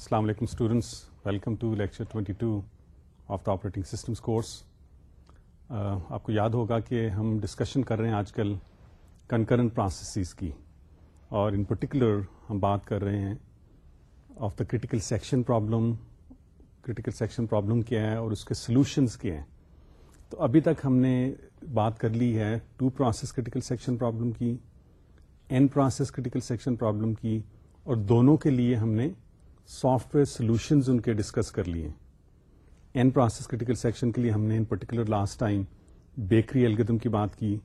السلام علیکم students welcome to lecture twenty two of the operating systems course آپ کو یاد ہوگا کہ ہم ڈسکشن کر رہے ہیں آج کل کنکرنٹ پروسیسز کی اور ان پرٹیکولر ہم بات کر رہے ہیں of the critical section problem critical section problem کیا ہے اور اس کے سلوشنز کیا ہیں تو ابھی تک ہم نے بات کر لی ہے two process critical section problem کی n process critical section problem کی اور دونوں کے لیے ہم نے سافٹ ویئر سولوشنز ان کے ڈسکس کر لیے این پروسیس کریٹیکل سیکشن کے لیے ہم نے in particular last time bakery algorithm کی بات کی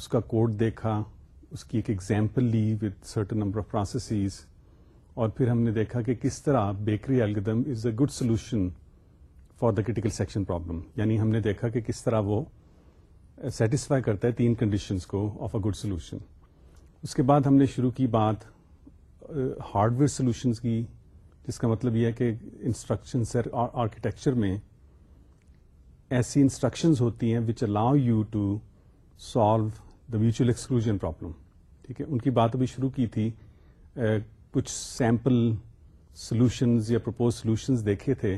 اس کا کوڈ دیکھا اس کی ایک ایگزامپل لی with certain number of processes اور پھر ہم نے دیکھا کہ کس طرح bakery algorithm is a good solution for the critical section problem یعنی ہم نے دیکھا کہ کس طرح وہ سیٹسفائی کرتا ہے تین کنڈیشنز کو آف اے گڈ سولوشن اس کے بعد ہم نے شروع کی بات ہارڈ ویئر سولوشنز کی جس کا مطلب یہ ہے کہ انسٹرکشن آرکیٹیکچر میں ایسی انسٹرکشنز ہوتی ہیں which allow you to solve the mutual exclusion problem ٹھیک ہے ان کی بات ابھی شروع کی تھی کچھ سیمپل سلوشنز یا پرپوز سلوشنز دیکھے تھے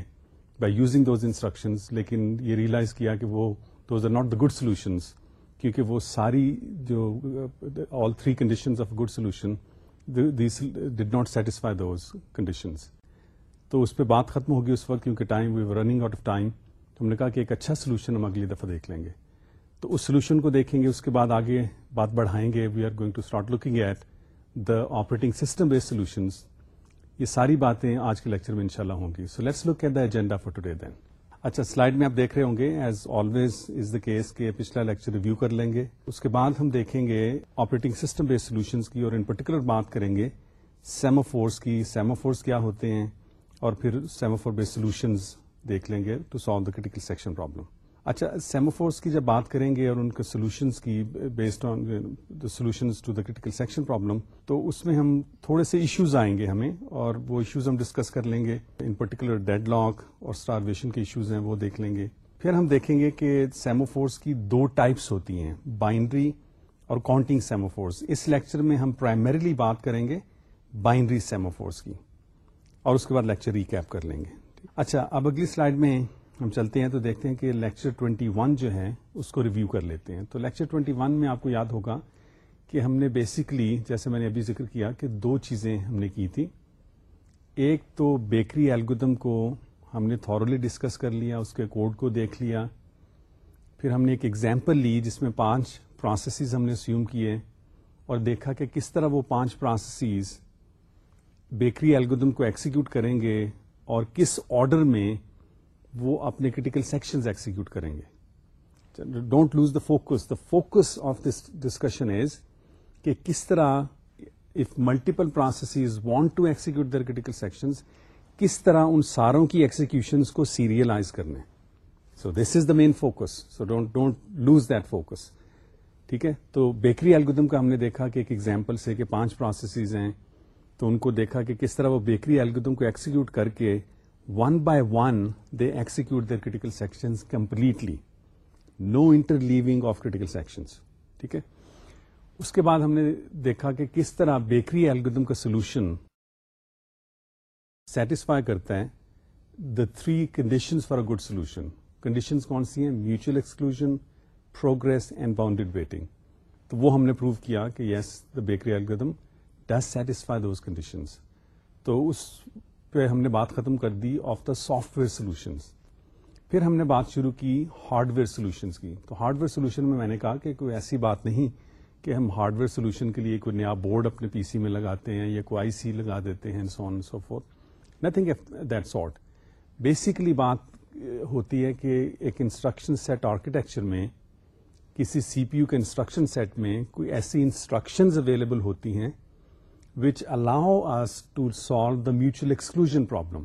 بائی یوزنگ دوز انسٹرکشنز لیکن یہ ریئلائز کیا کہ وہ those are not the good solutions کیونکہ وہ ساری جو all three conditions of good solution satisfy those conditions تو اس پہ بات ختم ہوگی اس وقت کیونکہ time time we running out of ہم نے کہا کہ ایک اچھا سولوشن ہم اگلی دفعہ دیکھ لیں گے تو اس سولوشن کو دیکھیں گے اس کے بعد آگے بات بڑھائیں گے we are going to start looking at the operating system base solution یہ ساری باتیں آج کے لیکچر میں انشاءاللہ ہوں گی so let's look at the agenda for today then اچھا سلائڈ میں آپ دیکھ رہے ہوں گے as always is the case کے پچھلا لیکچر ریویو کر لیں گے اس کے بعد ہم دیکھیں گے آپریٹنگ سسٹم بیس سولوشنس کی اور ان پرٹیکولر بات کریں گے سیمو فورس کی سیمو فورس کیا ہوتے ہیں اور پھر سیموفور بیس سولوشنز دیکھ لیں گے to solve the critical section problem اچھا سیموفورس کی جب بات کریں گے اور ان کے سولوشنس کی based on the solutions to the critical section problem تو اس میں ہم تھوڑے سے ایشوز آئیں گے ہمیں اور وہ ایشوز ہم ڈسکس کر لیں گے ان پرٹیکولر ڈیڈ لاک اور اسٹارویشن کے ایشوز ہیں وہ دیکھ لیں گے پھر ہم دیکھیں گے کہ سیموفورس کی دو ٹائپس ہوتی ہیں بائنڈری اور کاؤنٹنگ سیموفورس اس لیکچر میں ہم پرائمریلی بات کریں گے بائنڈری سیموفورس کی اور اس کے بعد لیکچر ریکیپ کر لیں گے اچھا اب اگلی سلائڈ میں ہم چلتے ہیں تو دیکھتے ہیں کہ لیکچر 21 ون جو ہے اس کو ریویو کر لیتے ہیں تو لیکچر 21 ون میں آپ کو یاد ہوگا کہ ہم نے بیسکلی جیسے میں نے ابھی ذکر کیا کہ دو چیزیں ہم نے کی تھیں ایک تو بیکری الگودم کو ہم نے تھورلی ڈسکس کر لیا اس کے کوڈ کو دیکھ لیا پھر ہم نے ایک ایگزامپل لی جس میں پانچ پروسیسز ہم نے سیوم کیے اور دیکھا کہ کس طرح وہ پانچ پروسیسز بیکری ایلگودم کو ایکسیکیوٹ کریں گے اور کس آرڈر میں وہ اپنے کریٹیکل سیکشن ایکسیکیوٹ کریں گے don't lose the focus the focus of this discussion is کہ کس طرح if multiple processes want to execute their critical section کس طرح ان ساروں کی ایکسیکیوشن کو سیریلائز کرنے so this is the main focus so don't don't lose that focus ٹھیک ہے تو بیکری الگودم کا ہم نے دیکھا کہ ایک ایگزامپل سے کہ پانچ پروسیسز ہیں تو ان کو دیکھا کہ کس طرح وہ بیکری اہلگم کو ایکسیکیوٹ کر کے one by one they execute their critical section completely no interleaving of critical section ٹھیک ہے اس کے بعد ہم نے دیکھا کہ کس طرح بیکری اہلگم کا سولوشن سیٹسفائی کرتا ہے the three condition for a good solution condition کون سی ہیں mutual exclusion progress and bounded waiting تو وہ ہم نے پروو کیا کہ یس دا بیکری الگ ڈز سیٹسفائی دوز کنڈیشنز تو اس پہ ہم نے بات ختم کر دی of the software solutions پھر ہم نے بات شروع کی ہارڈ ویئر سولوشنز کی تو ہارڈ ویئر سولوشن میں میں نے کہا کہ کوئی ایسی بات نہیں کہ ہم ہارڈ ویئر سولوشن کے لیے کوئی نیا بورڈ اپنے پی سی میں لگاتے ہیں یا کوئی آئی سی لگا دیتے ہیں so on so forth nothing that sort basically بات ہوتی ہے کہ ایک انسٹرکشن سیٹ آرکیٹیکچر میں کسی سی پی یو کے انسٹرکشن سیٹ میں کوئی ایسی انسٹرکشنز اویلیبل ہوتی ہیں which allow us to solve the mutual exclusion problem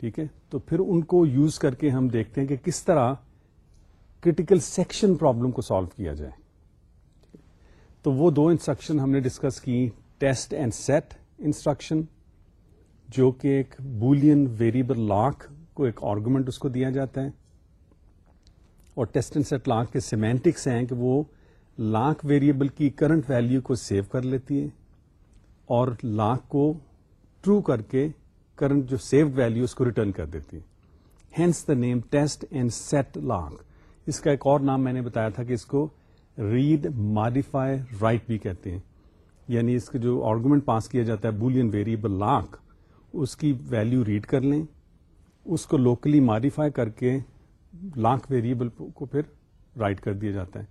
ٹھیک ہے تو پھر ان کو یوز کر کے ہم دیکھتے ہیں کہ کس طرح کریٹیکل سیکشن پرابلم کو سالو کیا جائے تو وہ دو انسٹرکشن ہم نے ڈسکس کی ٹیسٹ اینڈ سیٹ انسٹرکشن جو کہ ایک بولین ویریبل لاکھ کو ایک آرگومنٹ اس کو دیا جاتا ہے اور ٹیسٹ اینڈ سیٹ لاکھ کے سیمینٹکس ہیں کہ وہ لاکھ ویریبل کی کرنٹ ویلو کو سیو کر لیتی ہے اور لاکھ کو ٹرو کر کے کرنٹ جو سیوڈ ویلو اس کو ریٹرن کر دیتی ہے hence the name test and set lock اس کا ایک اور نام میں نے بتایا تھا کہ اس کو ریڈ ماڈیفائی رائٹ بھی کہتے ہیں یعنی اس کا جو آرگومنٹ پاس کیا جاتا ہے بولین ویریبل لاکھ اس کی ویلو ریڈ کر لیں اس کو لوکلی ماڈیفائی کر کے لاکھ ویریبل کو پھر رائٹ کر دیا جاتا ہے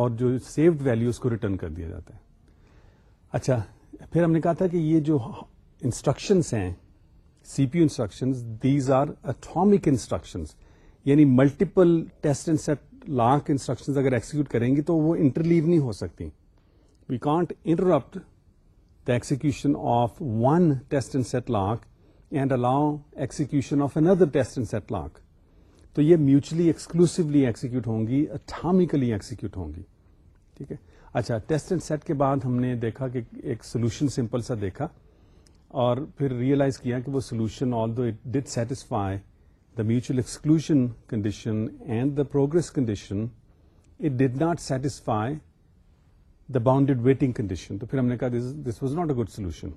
اور جو سیوڈ ویلو اس کو ریٹرن کر دیا جاتا ہے اچھا پھر ہم نے کہا تھا کہ یہ جو انسٹرکشنس ہیں C P instruction these are atomic instruction یعنی multiple test and set lock instruction اگر ایکسیکیوٹ کریں گی تو وہ انٹرلیو نہیں ہو سکتی we can't interrupt the execution of one test and set lock and allow execution of another test and set lock تو یہ میوچلی ایکسکلوسولی ایکسیکیوٹ ہوں گی اٹامیکلی ایکسیکیوٹ ہوں گی ٹھیک ہے اچھا ٹیسٹ اینڈ سیٹ کے بعد ہم نے دیکھا کہ ایک سولوشن سمپل سا دیکھا اور پھر ریئلائز کیا کہ وہ solution although it satisfy the mutual exclusion condition and the progress condition it did not satisfy the bounded waiting condition تو پھر ہم نے کہا this was not a good solution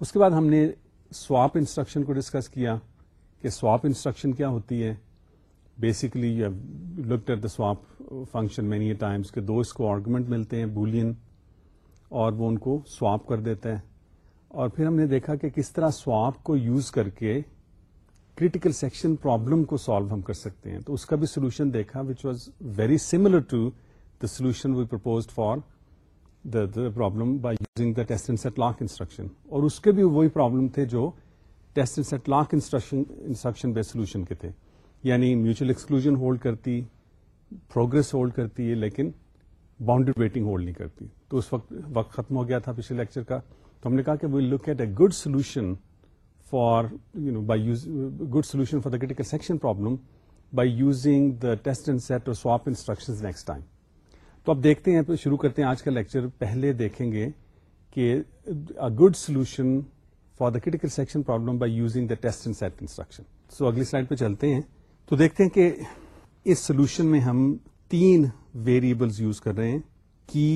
اس کے بعد ہم نے سواپ انسٹرکشن کو ڈسکس کیا کہ سواپ انسٹرکشن کیا ہوتی ہے basically looked at the swap function many times کے اس کو آرگومنٹ ملتے ہیں بولین اور وہ ان کو سواپ کر دیتے ہیں اور پھر ہم نے دیکھا کہ کس طرح سواپ کو یوز کر کے کریٹیکل سیکشن پرابلم کو سالو ہم کر سکتے ہیں تو اس کا بھی سولوشن دیکھا which was very similar to the solution we propose for the problem by using the test and set lock instruction اور اس کے بھی وہی پرابلم تھے جو test and set lock instruction instruction base solution کے تھے یعنی میوچل ایکسکلوژن ہولڈ کرتی پروگرس ہولڈ کرتی ہے لیکن باؤنڈری ویٹنگ ہولڈ نہیں کرتی تو اس وقت وقت ختم ہو گیا تھا پچھلے لیکچر کا تو ہم نے کہا کہ well look at a good solution for you know by good solution for the critical section problem by using the test and set اور سواپ انسٹرکشن نیکسٹ ٹائم تو اب دیکھتے ہیں شروع کرتے ہیں آج کا لیکچر پہلے دیکھیں گے کہ good solution for the critical section problem by using the test and set instruction so اگلی سلائڈ پہ چلتے ہیں تو دیکھتے ہیں کہ اس سولوشن میں ہم تین ویریبلز یوز کر رہے ہیں کی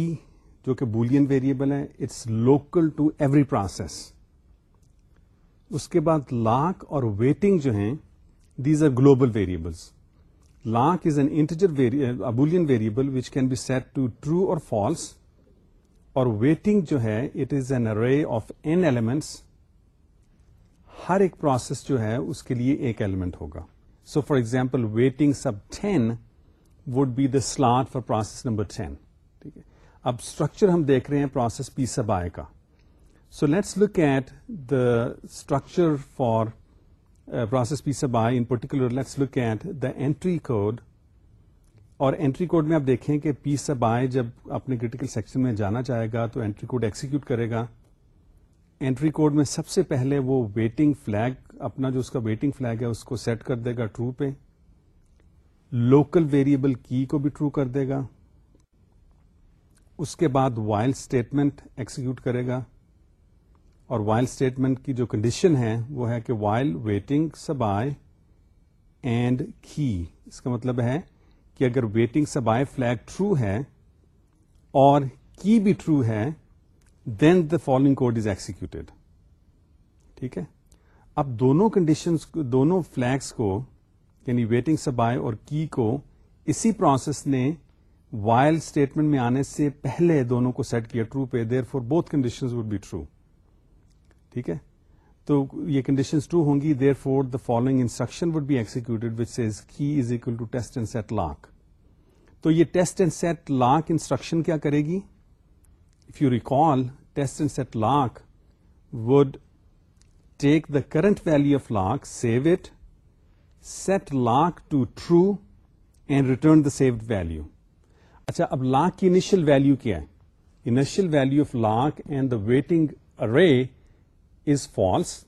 جو کہ بولین ویریبل ہے it's local to every process اس کے بعد لاک اور ویٹنگ جو ہیں these are global variables lock is an integer boolean variable which can be set to true اور فالس اور ویٹنگ جو ہے it is an array of n elements ہر ایک پروسیس جو ہے اس کے لیے ایک ایلیمنٹ ہوگا for example waiting sub ten would be the slot for process number ten ٹھیک ہے اب اسٹرکچر ہم دیکھ رہے ہیں پروسیس پیس بائی کا so let's look at the structure for process i. In in particular let's look at entry code اور اینٹری کوڈ میں آپ دیکھیں کہ پی سب آئے جب اپنے کریٹیکل سیکشن میں جانا چاہے گا تو اینٹری کوڈ ایکسیکیوٹ کرے گا انٹری کوڈ میں سب سے پہلے وہ ویٹنگ فلیگ اپنا جو اس کا ویٹنگ فلیگ ہے اس کو سیٹ کر دے گا ٹرو پہ لوکل ویریبل کی کو بھی ٹرو کر دے گا اس کے بعد وائلڈ اسٹیٹمنٹ ایکسیکیوٹ کرے گا اور وائل اسٹیٹمنٹ کی جو کنڈیشن ہے وہ ہے کہ while waiting sub i and key اس کا مطلب ہے کہ اگر ویٹنگ سبائے فلیگ ٹرو ہے اور کی بھی ٹرو ہے then the following code is executed ٹھیک ہے اب دونوں کنڈیشن دونوں فلیکس کو یعنی ویٹنگ سبائے اور کی کو اسی پروسیس نے وائل اسٹیٹمنٹ میں آنے سے پہلے دونوں کو سیٹ کیا ٹرو پہ therefore both condition would be true ٹھیک ہے تو یہ کنڈیشن ٹرو ہوں گی therefore the following instruction would be which says key is equal to test and set lock تو یہ test and set lock instruction کیا کرے گی you recall test set lock we take the current value of lock save it set lock to true and return the saved value اچھا اب lock کی initial value کیا ہے initial value of lock and the waiting array is false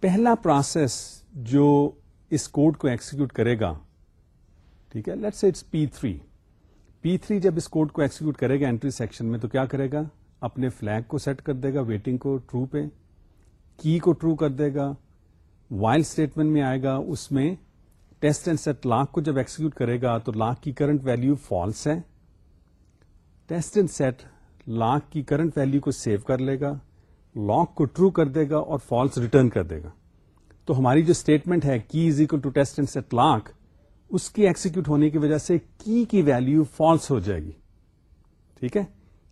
پہلا process جو اس code کو execute کرے گا ٹھیک ہے let's it's P three three جب اس کوڈ کو ایکسیکیوٹ کرے گا انٹری سیکشن میں تو کیا کرے گا اپنے فلیگ کو سیٹ کر دے گا ویٹنگ کو ٹرو پہ کی کو ٹرو کر دے گا وائل اسٹیٹمنٹ میں آئے گا اس میں ٹیسٹ اینڈ سیٹ لاکھ کو جب ایکسیکیوٹ کرے گا تو لاکھ کی کرنٹ ویلو فالس ہے ٹیسٹ اینڈ سیٹ لاکھ کی کرنٹ ویلو کو سیو کر لے گا لاک کو ٹرو کر دے گا اور فالس ریٹرن کر دے گا تو ہماری جو اسٹیٹمنٹ ہے key is equal to test and set lock اس کی ایکسیکیوٹ ہونے کی وجہ سے کی کی ویلو فالس ہو جائے گی ٹھیک ہے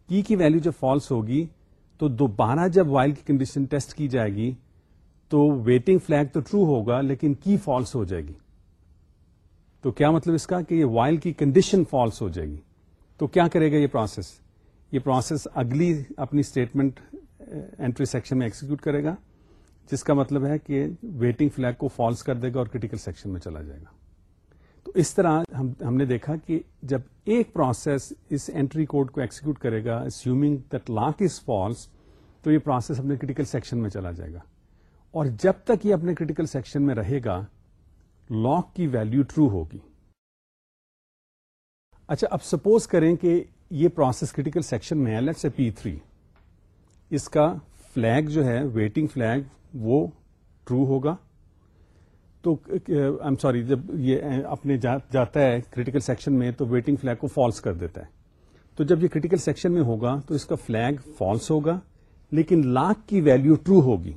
کی کی ویلو جب فالس ہوگی تو دوبارہ جب وائل کی کنڈیشن ٹیسٹ کی جائے گی تو ویٹنگ فلیک تو ٹرو ہوگا لیکن کی فالس ہو جائے گی تو کیا مطلب اس کا کہ یہ وائل کی کنڈیشن فالس ہو جائے گی تو کیا کرے گا یہ پروسیس یہ پروسیس اگلی اپنی اسٹیٹمنٹ انٹری سیکشن میں ایکسیکیوٹ کرے گا جس کا مطلب ہے کہ ویٹنگ فلیک کو فالس کر دے گا اور کریٹیکل سیکشن میں چلا جائے گا اس طرح ہم ہم نے دیکھا کہ جب ایک پروسیس اس انٹری کوڈ کو ایکسیکیوٹ کرے گا assuming that lock is false تو یہ پروسیس اپنے کریٹیکل سیکشن میں چلا جائے گا اور جب تک یہ اپنے کریٹیکل سیکشن میں رہے گا لاک کی ویلو ٹرو ہوگی اچھا اب سپوز کریں کہ یہ پروسیس کریٹیکل سیکشن میں ہے سے پی تھری اس کا فلیگ جو ہے ویٹنگ فلیگ وہ ٹرو ہوگا تو آئی ایم سوری جب یہ eh, اپنے جاتا ہے کریٹیکل سیکشن میں تو ویٹنگ فلیگ کو فالس کر دیتا ہے تو جب یہ کریٹیکل سیکشن میں ہوگا تو اس کا فلیگ فالس ہوگا لیکن لاکھ کی ویلو ٹرو ہوگی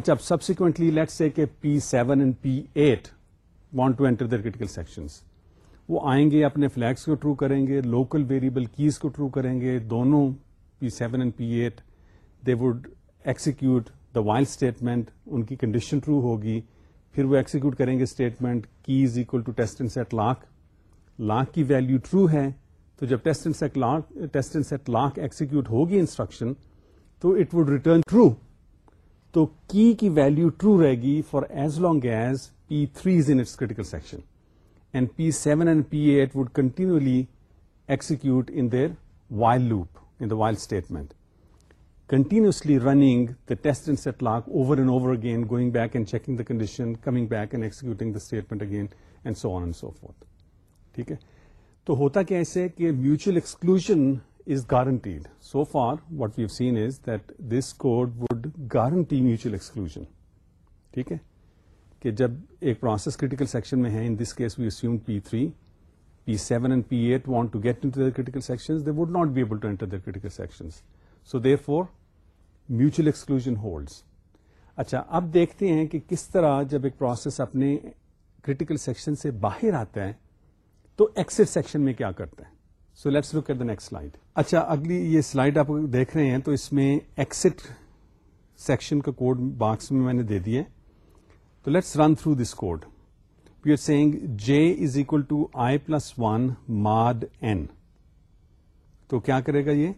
اچھا اب سبسیکوینٹلی کہ P seven and P eight want to enter their critical section وہ آئیں گے اپنے فلیگس کو ٹرو کریں گے لوکل ویریبل کیز کو ٹرو کریں گے دونوں P seven and P eight they would execute the while statement ان کی کنڈیشن ٹرو ہوگی پھر وہ ایکسیکیوٹ کریں گے اسٹیٹمنٹ کی is equal to test set lock lock کی ویلو ٹرو ہے تو جب test set lock test set lock execute ہوگی انسٹرکشن تو اٹ وڈ ریٹرن ٹرو تو کی کی ویلو ٹرو رہے گی for as long as P three is in its critical section and P seven and P eight would continually execute in their while loop in the while statement continuously running the test and set lock over and over again going back and checking the condition coming back and ایک the statement again and so on and so forth ٹھیک ہے تو ہوتا کیا ایسے کہ mutual exclusion is guaranteed so far what we've seen is that this code would guarantee mutual exclusion ٹھیک ہے کہ جب ایک پروسیس کرٹیکل سیکشن میں ہے in this case we assume P three P seven and P eight want to get into section would not be able there کر so therefore mutual exclusion holds اچھا اب دیکھتے ہیں کہ کس طرح جب ایک پروسیس اپنے کریٹیکل سیکشن سے باہر آتا ہے تو ایکسٹ سیکشن میں کیا کرتا ہے so let's look at the next slide اچھا اگلی یہ سلائڈ آپ دیکھ رہے ہیں تو اس میں ایکسٹ سیکشن کا کوڈ باکس میں میں نے دے دیا تو let's run through this code we are seeing J is equal to I plus one mod N تو کیا کرے گا یہ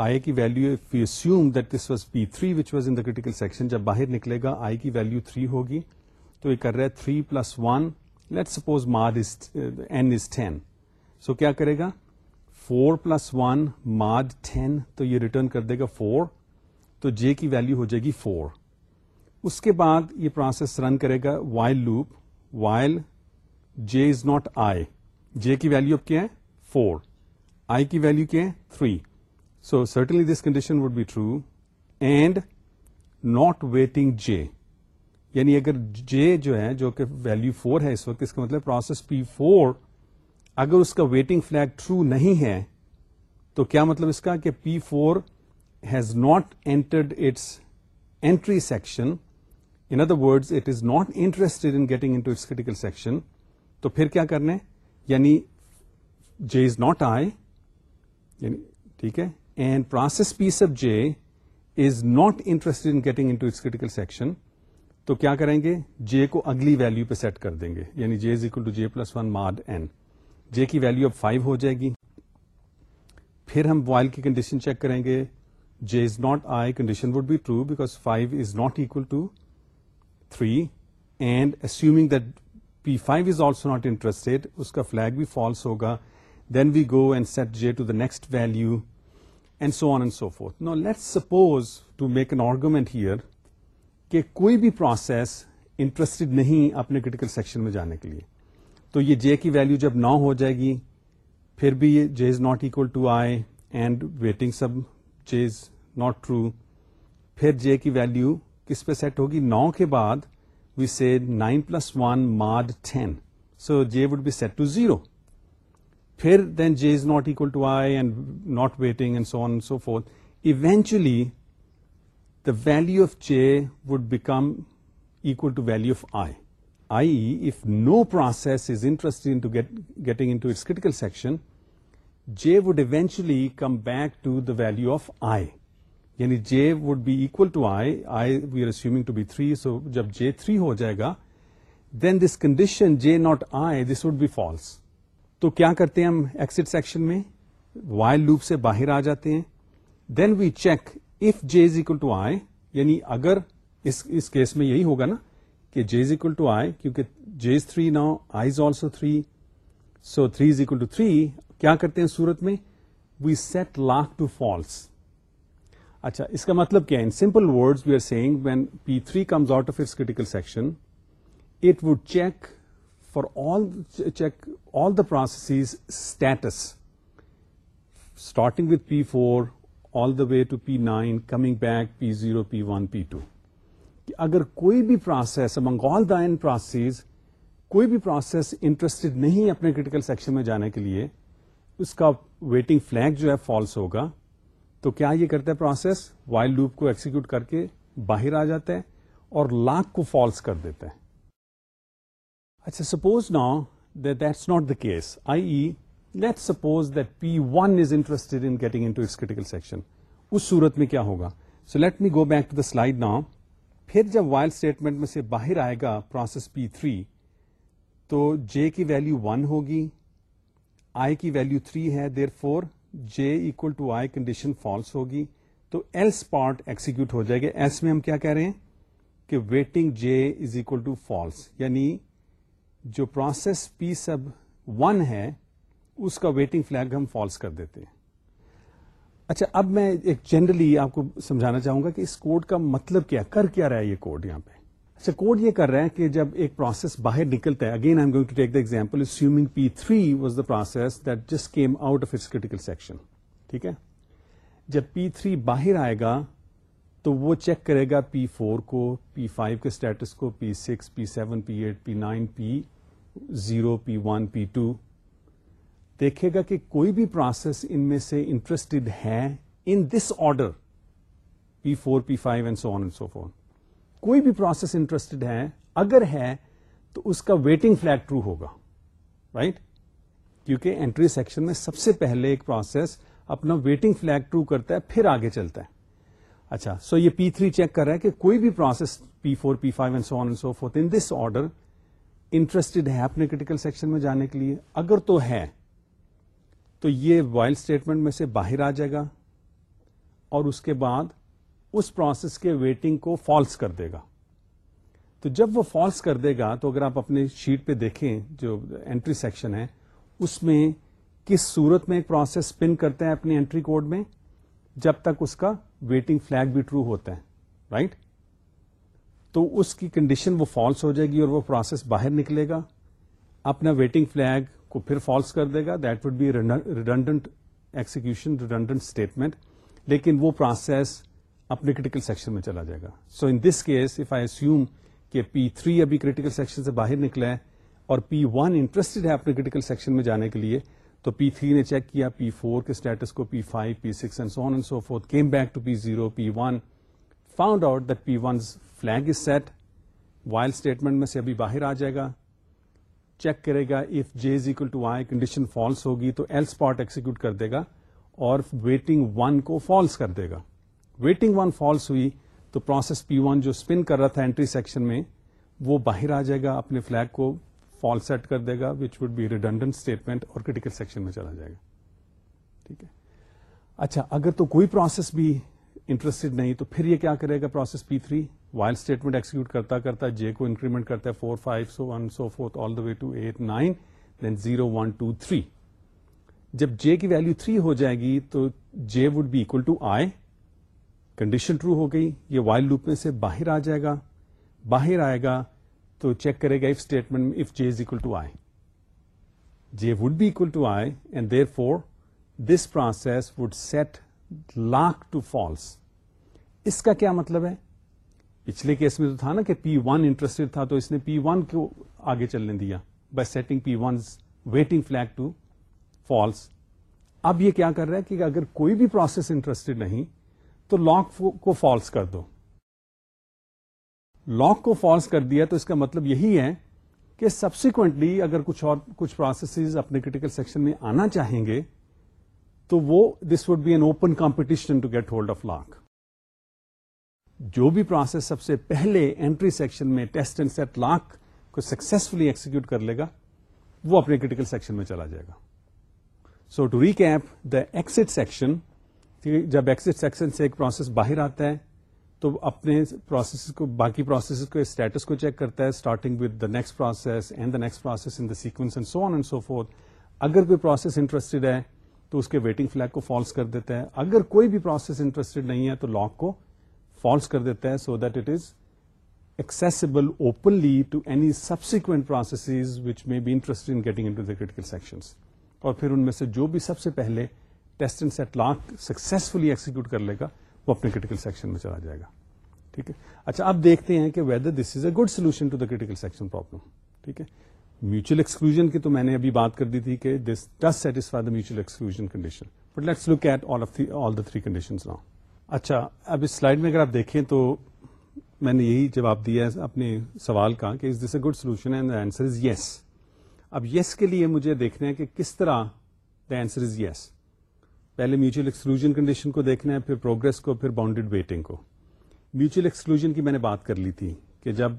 آئی کی value if you assume that this was P three which was in the section جب باہر نکلے گا آئی کی ویلو تھری ہوگی تو یہ کر رہا ہے three plus one let suppose مار is N is ten so کیا کرے گا four plus one mod ten تو یہ ریٹرن کر دے گا فور تو جے کی ویلو ہو جائے گی فور اس کے بعد یہ پروسیس رن کرے گا while loop while J is not I J کی ویلو اب کیا ہے فور آئی کی ویلو کیا ہے three so certainly this condition would be true and not waiting J یعنی اگر جے جو ہے جو کہ ویلو فور ہے اس وقت اس کا مطلب پروسیس پی فور اگر اس کا ویٹنگ فلیک ٹرو نہیں ہے تو کیا مطلب اس کا کہ P four has not entered its entry section in other words it is not interested in getting into critical section تو پھر کیا کرنے یعنی جے از ناٹ آئی یعنی ٹھیک ہے and process P's of J is not interest getting critical section تو کیا کریں گے جے کو اگلی ویلو پہ سیٹ کر دیں گے یعنی J is equal to J plus one mod N J کی ویلو اب فائیو ہو جائے گی پھر ہم وائل کی کنڈیشن چیک کریں گے J is not I condition would be true because five is not equal to three and assuming that P five is also not interested اس کا فلیگ بھی فالس ہوگا then we go and set J to the next value so on and so forth now let suppose to make an argument here کہ کوئی بھی process interested نہیں اپنے critical section میں جانے کے لیے تو یہ جے کی ویلو جب نو ہو جائے گی پھر بھی یہ J is not equal to I and waiting sub J is not true پھر جے کی ویلو کس پہ سیٹ ہوگی نو کے بعد we see nine plus one mod ten so J would be set to zero پھر then J is not equal to I and not waiting and so on so forth eventually the value of J would become equal to value of I I if no process is interest getting into its critical section J would eventually come back to the value of I یعنی J would be equal to I I we are assuming to be three so جب J three ہو جائے گا then this condition J not I this would be false تو کیا کرتے ہیں ہم exit section میں وائل لوپ سے باہر آ جاتے ہیں then we check if J is equal to I یعنی اگر اس کیس میں یہی ہوگا نا کہ جے از اکول ٹو آئی کیونکہ جے از تھری نا also three so three is equal to three کیا کرتے ہیں سورت میں we set lock to false اچھا اس کا مطلب کیا ہے simple word we are saying when P three comes out of its critical section it would check for all check all the process status starting with P four all the way to P nine coming back P zero P one P two کہ اگر کوئی بھی process among all the N processes کوئی بھی process interested نہیں اپنے critical section میں جانے کے لیے اس کا ویٹنگ فلیگ جو ہے فالس ہوگا تو کیا یہ کرتا ہے پروسیس وائلڈ لوپ کو ایکسیکیوٹ کر کے باہر آ جاتا ہے اور لاکھ کو فالس کر دیتا ہے اچھا سپوز نا that's not the case I E let suppose that P one is interested in in getting to its critical section اس صورت میں کیا ہوگا so let me go back to the slide نا پھر جب وائلڈ اسٹیٹمنٹ میں سے باہر آئے گا پروسیس پی تھری تو جے کی ویلو ون ہوگی آئی کی ویلو تھری ہے therefore J equal to I condition false ہوگی تو ایلس پارٹ ایکسیکیوٹ ہو جائے گا ایس میں ہم کیا کہہ رہے ہیں کہ waiting J is equal to false یعنی جو پروسیس پی سب ون ہے اس کا ویٹنگ فلیگ ہم فالس کر دیتے ہیں اچھا اب میں ایک جنرلی آپ کو سمجھانا چاہوں گا کہ اس کوڈ کا مطلب کیا کر کیا رہا ہے یہ کوڈ یہاں پہ اچھا کوڈ یہ کر رہا ہے کہ جب ایک پروسیس باہر نکلتا ہے again I going to take the example assuming P three was the process that جس came out of its critical section ٹھیک ہے جب پی تھری باہر آئے گا تو وہ چیک کرے گا پی فور کو پی فائیو کے اسٹیٹس کو P six P seven P eight P nine P zero P one P two دیکھے گا کہ کوئی بھی پروسیس ان میں سے انٹرسٹڈ ہے in this order P four P five and so on and so forth کوئی بھی پروسیس انٹرسٹڈ ہے اگر ہے تو اس کا ویٹنگ فلیک ٹرو ہوگا رائٹ right? کیونکہ انٹری سیکشن میں سب سے پہلے ایک پروسیس اپنا ویٹنگ فلیک ٹرو کرتا ہے پھر آگے چلتا ہے اچھا سو یہ پی تھری چیک کر رہا ہے کہ کوئی بھی process P four P five and so so forth in this order interested ہے اپنے کریٹیکل سیکشن میں جانے کے لیے اگر تو ہے تو یہ وائل اسٹیٹمنٹ میں سے باہر آ جائے گا اور اس کے بعد اس پروسیس کے ویٹنگ کو فالس کر دے گا تو جب وہ فالس کر دے گا تو اگر آپ اپنے شیٹ پہ دیکھیں جو انٹری سیکشن ہے اس میں کس صورت میں ایک پروسیس پن کرتا ہے اپنی انٹری کوڈ میں جب تک اس کا ویٹنگ فلیگ بھی ٹرو ہوتا ہے رائٹ تو اس کی کنڈیشن وہ فالس ہو جائے گی اور وہ پروسیس باہر نکلے گا اپنا ویٹنگ فلیگ کو پھر فالس کر دے گا that would be redundant execution redundant statement لیکن وہ پروسیس اپنے کریٹیکل سیکشن میں چلا جائے گا so in this case if I کہ پی تھری ابھی کریٹیکل سیکشن سے باہر نکلا ہے اور پی ون انٹرسٹڈ ہے اپنے کریٹیکل سیکشن میں جانے کے لیے تو پی تھری نے چیک کیا پی فور کے اسٹیٹس کو P five P six and so came back to P zero P one found out that P one flag is set while statement میں سے ابھی باہر آ جائے گا چیک کرے گا if J is equal to I condition false ہوگی تو ایل اسپاٹ ایکسیکیوٹ کر دے گا اور ویٹنگ ون کو فالس کر دے گا ویٹنگ ون فالس ہوئی تو پروسیس پی ون جو اسپن کر رہا تھا اینٹری سیکشن میں وہ باہر آ جائے گا اپنے فلیگ کو سیٹ کر دے گا which would be redundant statement اور کریٹیکل سیکشن میں چلا جائے گا ٹھیک ہے اچھا اگر تو کوئی پروسیس بھی انٹرسٹڈ نہیں تو پھر یہ کیا کرے گا process P three while statement execute کرتا کرتا جے کو انکریمنٹ کرتا ہے four five so on so forth all the way to eight nine then zero one two three جب جے کی ویلو تھری ہو جائے گی تو J would be equal to I condition true ہو گئی یہ وائل لوپ میں سے باہر آ جائے گا باہر آئے گا تو چیک کرے گا اف اسٹیٹمنٹ میں اس کا کیا مطلب ہے پچھلے کیس میں تو تھا نا کہ پی ون انٹرسٹ تھا تو اس نے پی ون کو آگے چلنے دیا by setting P one waiting flag to false اب یہ کیا کر رہا ہے کہ اگر کوئی بھی پروسیس انٹرسٹڈ نہیں تو لاک کو فالس کر دو لاک کو فالس کر دیا تو اس کا مطلب یہی ہے کہ سبسیکوینٹلی اگر کچھ اور کچھ پروسیسز اپنے کریٹیکل سیکشن میں آنا چاہیں گے تو وہ this would be an open competition to get hold of lock جو بھی پروسیس سب سے پہلے انٹری سیکشن میں ٹیسٹ اینڈ سیٹ لاک کو سکسیسفلی ایکسیکیوٹ کر لے گا وہ اپنے کریٹیکل سیکشن میں چلا جائے گا so to recap the exit section جب ایکسٹ سیکشن سے ایک پروسیس باہر آتا ہے تو اپنے پروسیس کو باقی پروسیس کو اسٹیٹس کو چیک کرتا ہے starting with the next process and the next process in the sequence and so on and so forth اگر کوئی پروسیس انٹرسٹڈ ہے تو اس کے ویٹنگ فلیک کو فالس کر دیتا ہے اگر کوئی بھی پروسیس انٹرسٹڈ نہیں ہے تو لاک کو فالس کر دیتا ہے so that it is accessible openly to any subsequent processes which may be interest in getting into the critical section اور پھر ان میں سے جو بھی سب سے پہلے test set lock successfully execute کر لے گا اپنے کریٹیکل سیکشن میں چلا جائے گا ٹھیک ہے اچھا اب دیکھتے ہیں کہ whether this is a good solution to the critical section problem ٹھیک ہے میوچل ایکسکلوژن کی تو میں نے ابھی بات کر دی تھی کہ this does satisfy the mutual exclusion condition but let's look at all all of the three condition اچھا اب اس سلائڈ میں اگر آپ دیکھیں تو میں نے یہی جواب دیا ہے اپنے سوال کا کہ is this a good solution and answer is yes اب یس کے لیے مجھے دیکھنا ہے کہ کس طرح دا آنسر از یس پہلے میوچل ایکسکلوژن کنڈیشن کو دیکھنا ہے پھر پروگرس کو پھر باؤنڈیڈ ویٹنگ کو میوچل ایکسکلوژن کی میں نے بات کر لی تھی کہ جب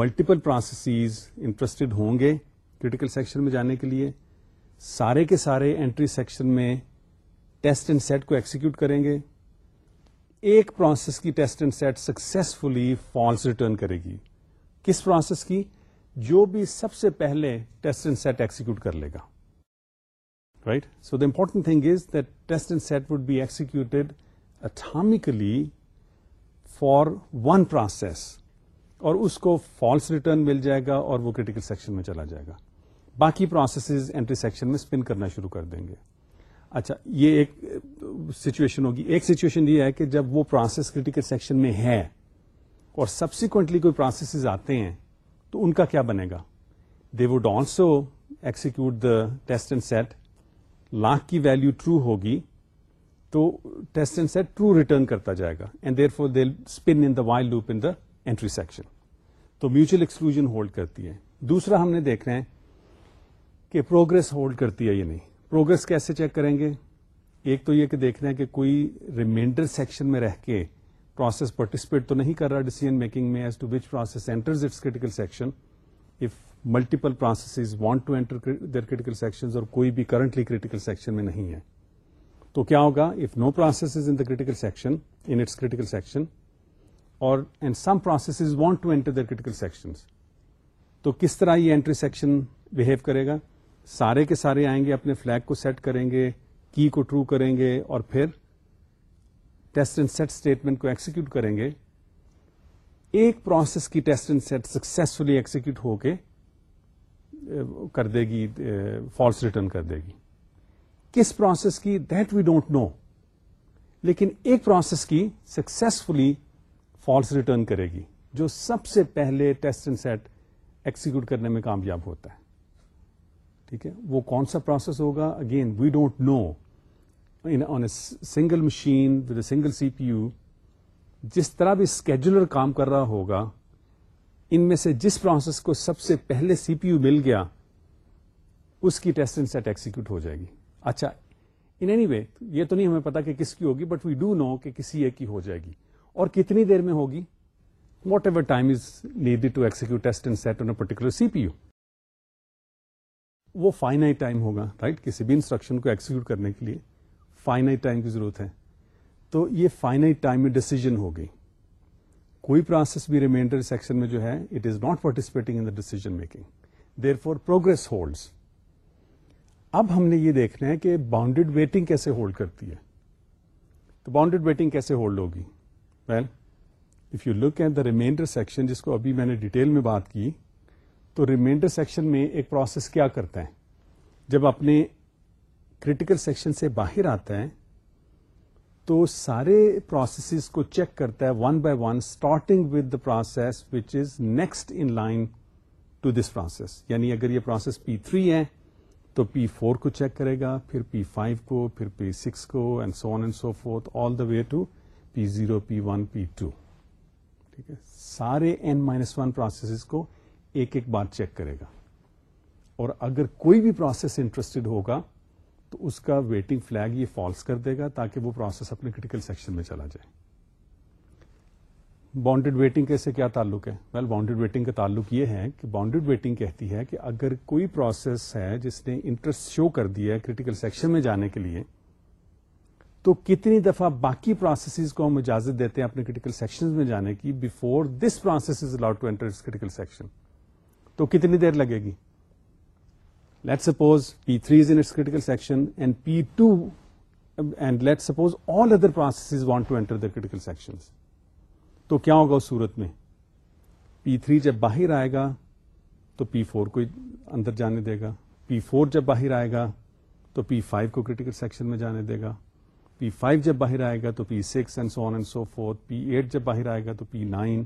ملٹیپل پروسیسز انٹرسٹڈ ہوں گے کریٹیکل سیکشن میں جانے کے لیے سارے کے سارے انٹری سیکشن میں ٹیسٹ اینڈ سیٹ کو ایکسیکیوٹ کریں گے ایک پروسیس کی test and set successfully false return کرے گی کس پروسیس کی جو بھی سب سے پہلے ٹیسٹ اینڈ سیٹ ایکسیکیوٹ کر لے گا right so the important thing is test and set would be executed atomically for one process اور اس کو فالس ریٹرن مل جائے گا اور وہ کریٹیکل سیکشن میں چلا جائے گا باقی پروسیسز اینٹری سیکشن میں اسپن کرنا شروع کر دیں گے اچھا یہ ایک سچویشن ہوگی ایک سچویشن یہ ہے کہ جب وہ پروسیس کریٹیکل سیکشن میں ہے اور سبسیکوینٹلی کوئی پروسیسز آتے ہیں تو ان کا کیا بنے گا they would also execute the test and set lock کی ویلو ٹرو ہوگی تو test and set true return کرتا جائے گا and therefore they spin in the while loop in entry section تو میوچل ایکسکلوژن ہولڈ کرتی ہے دوسرا ہم نے دیکھ رہے کہ پروگرس ہولڈ کرتی ہے یا نہیں پروگرس کیسے چیک کریں گے ایک تو یہ کہ دیکھنا ہے کہ کوئی ریمائنڈر سیکشن میں رہ کے پروسیس پارٹیسپیٹ تو نہیں کر رہا ڈیسیزن میکنگ میں as to which process enters its critical section if multiple processes want to enter their critical section اور کوئی بھی کرنٹلی کریٹیکل سیکشن میں نہیں ہے تو کیا ہوگا if no processes in the critical section in its critical section اور and some processes want to enter their critical section تو کس طرح یہ اینٹری سیکشن بہیو کرے گا سارے کے سارے آئیں گے اپنے فلیگ کو سیٹ کریں گے کی کو ٹرو کریں گے اور پھر ٹیسٹ اینڈ سیٹ اسٹیٹمنٹ کو ایکسیکیوٹ کریں گے ایک پروسیس کی test and set successfully execute ہو کے کر دے گی فالس ریٹرن کر دے گی کس پروسیس کی دیٹ وی ڈونٹ نو لیکن ایک پروسیس کی سکسیسفلی فالس ریٹرن کرے گی جو سب سے پہلے ٹیسٹ اینڈ سیٹ ایکسیکیوٹ کرنے میں کامیاب ہوتا ہے ٹھیک ہے وہ کون سا پروسیس ہوگا again we don't know on a single machine with a single C P U جس طرح بھی اسکیڈولر کام کر رہا ہوگا ان میں سے جس پروسیس کو سب سے پہلے سی پی یو مل گیا اس کی ٹیسٹ ان سیٹ ایکسیکیوٹ ہو جائے گی اچھا ان اینی وے یہ تو نہیں ہمیں پتا کہ کس کی ہوگی بٹ وی ڈو نو کہ کسی ایک کی ہو جائے گی اور کتنی دیر میں ہوگی whatever time is need to execute test set on a particular C P U وہ فائن ٹائم ہوگا رائٹ کسی بھی انسٹرکشن کو ایکسیکیوٹ کرنے کے لیے فائن ٹائم کی ضرورت ہے تو یہ فائن ٹائم میں ڈیسیزن گئی کوئی پروسیس بھی ریمائنڈر سیکشن میں جو ہے it is not participating in the decision making therefore progress holds اب ہم نے یہ دیکھنا ہے کہ باؤنڈیڈ ویٹنگ کیسے ہولڈ کرتی ہے تو باؤنڈیڈ ویٹنگ کیسے ہولڈ ہوگی well if you look at the remainder section جس کو ابھی میں نے ڈیٹیل میں بات کی تو ریمائنڈر سیکشن میں ایک پروسیس کیا کرتا ہے جب اپنے کریٹیکل سیکشن سے باہر آتا ہے تو سارے پروسیسز کو چیک کرتا ہے one by one starting with the process which is next in line to this process یعنی اگر یہ پروسیس پی تھری ہے تو پی فور کو چیک کرے گا پھر پی فائیو کو پھر پی سکس کو and and so so on forth all the way to to P P P zero ٹھیک ہے سارے این مائنس ون پروسیسز کو ایک ایک بار چیک کرے گا اور اگر کوئی بھی پروسیس انٹرسٹڈ ہوگا تو اس کا ویٹنگ فلیگ یہ فالس کر دے گا تاکہ وہ پروسیس اپنے کریٹیکل سیکشن میں چلا جائے باؤنڈیڈ ویٹنگ کے سے کیا تعلق ہے ویل باؤنڈیڈ ویٹنگ کا تعلق یہ ہے کہ باؤنڈیڈ ویٹنگ کہتی ہے کہ اگر کوئی پروسیس ہے جس نے انٹرسٹ شو کر دیا ہے کریٹیکل سیکشن میں جانے کے لیے تو کتنی دفعہ باقی پروسیسز کو ہم اجازت دیتے ہیں اپنے کریٹیکل سیکشن میں جانے کی before this process is allowed to enter critical section تو کتنی دیر لگے گی let's suppose P three is enter the all other تو کیا ہوگا اس پی تھری جب باہر آئے گا تو پی فور کو اندر جانے دے گا پی فور جب باہر آئے گا تو پی فائیو کو کریٹیکل سیکشن میں جانے دے گا پی فائیو جب باہر آئے گا تو P six and so on and so forth P eight جب باہر آئے گا تو پی نائن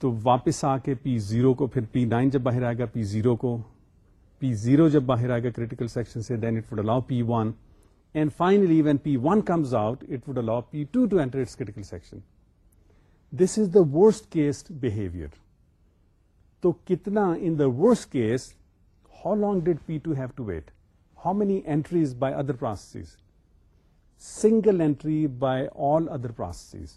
تو واپس آ کے پی زیرو کو پھر پی نائن جب باہر آئے گا پی زیرو کو پی زیرو جب باہر آئے گا کریٹیکل سیکشن سے then it would allow P one and finally when P one comes out it would allow P two to enter its critical section this is the worst cased behaviour تو کتنا in the worst case how long did P two have to wait how many entries by other process single entry by all other process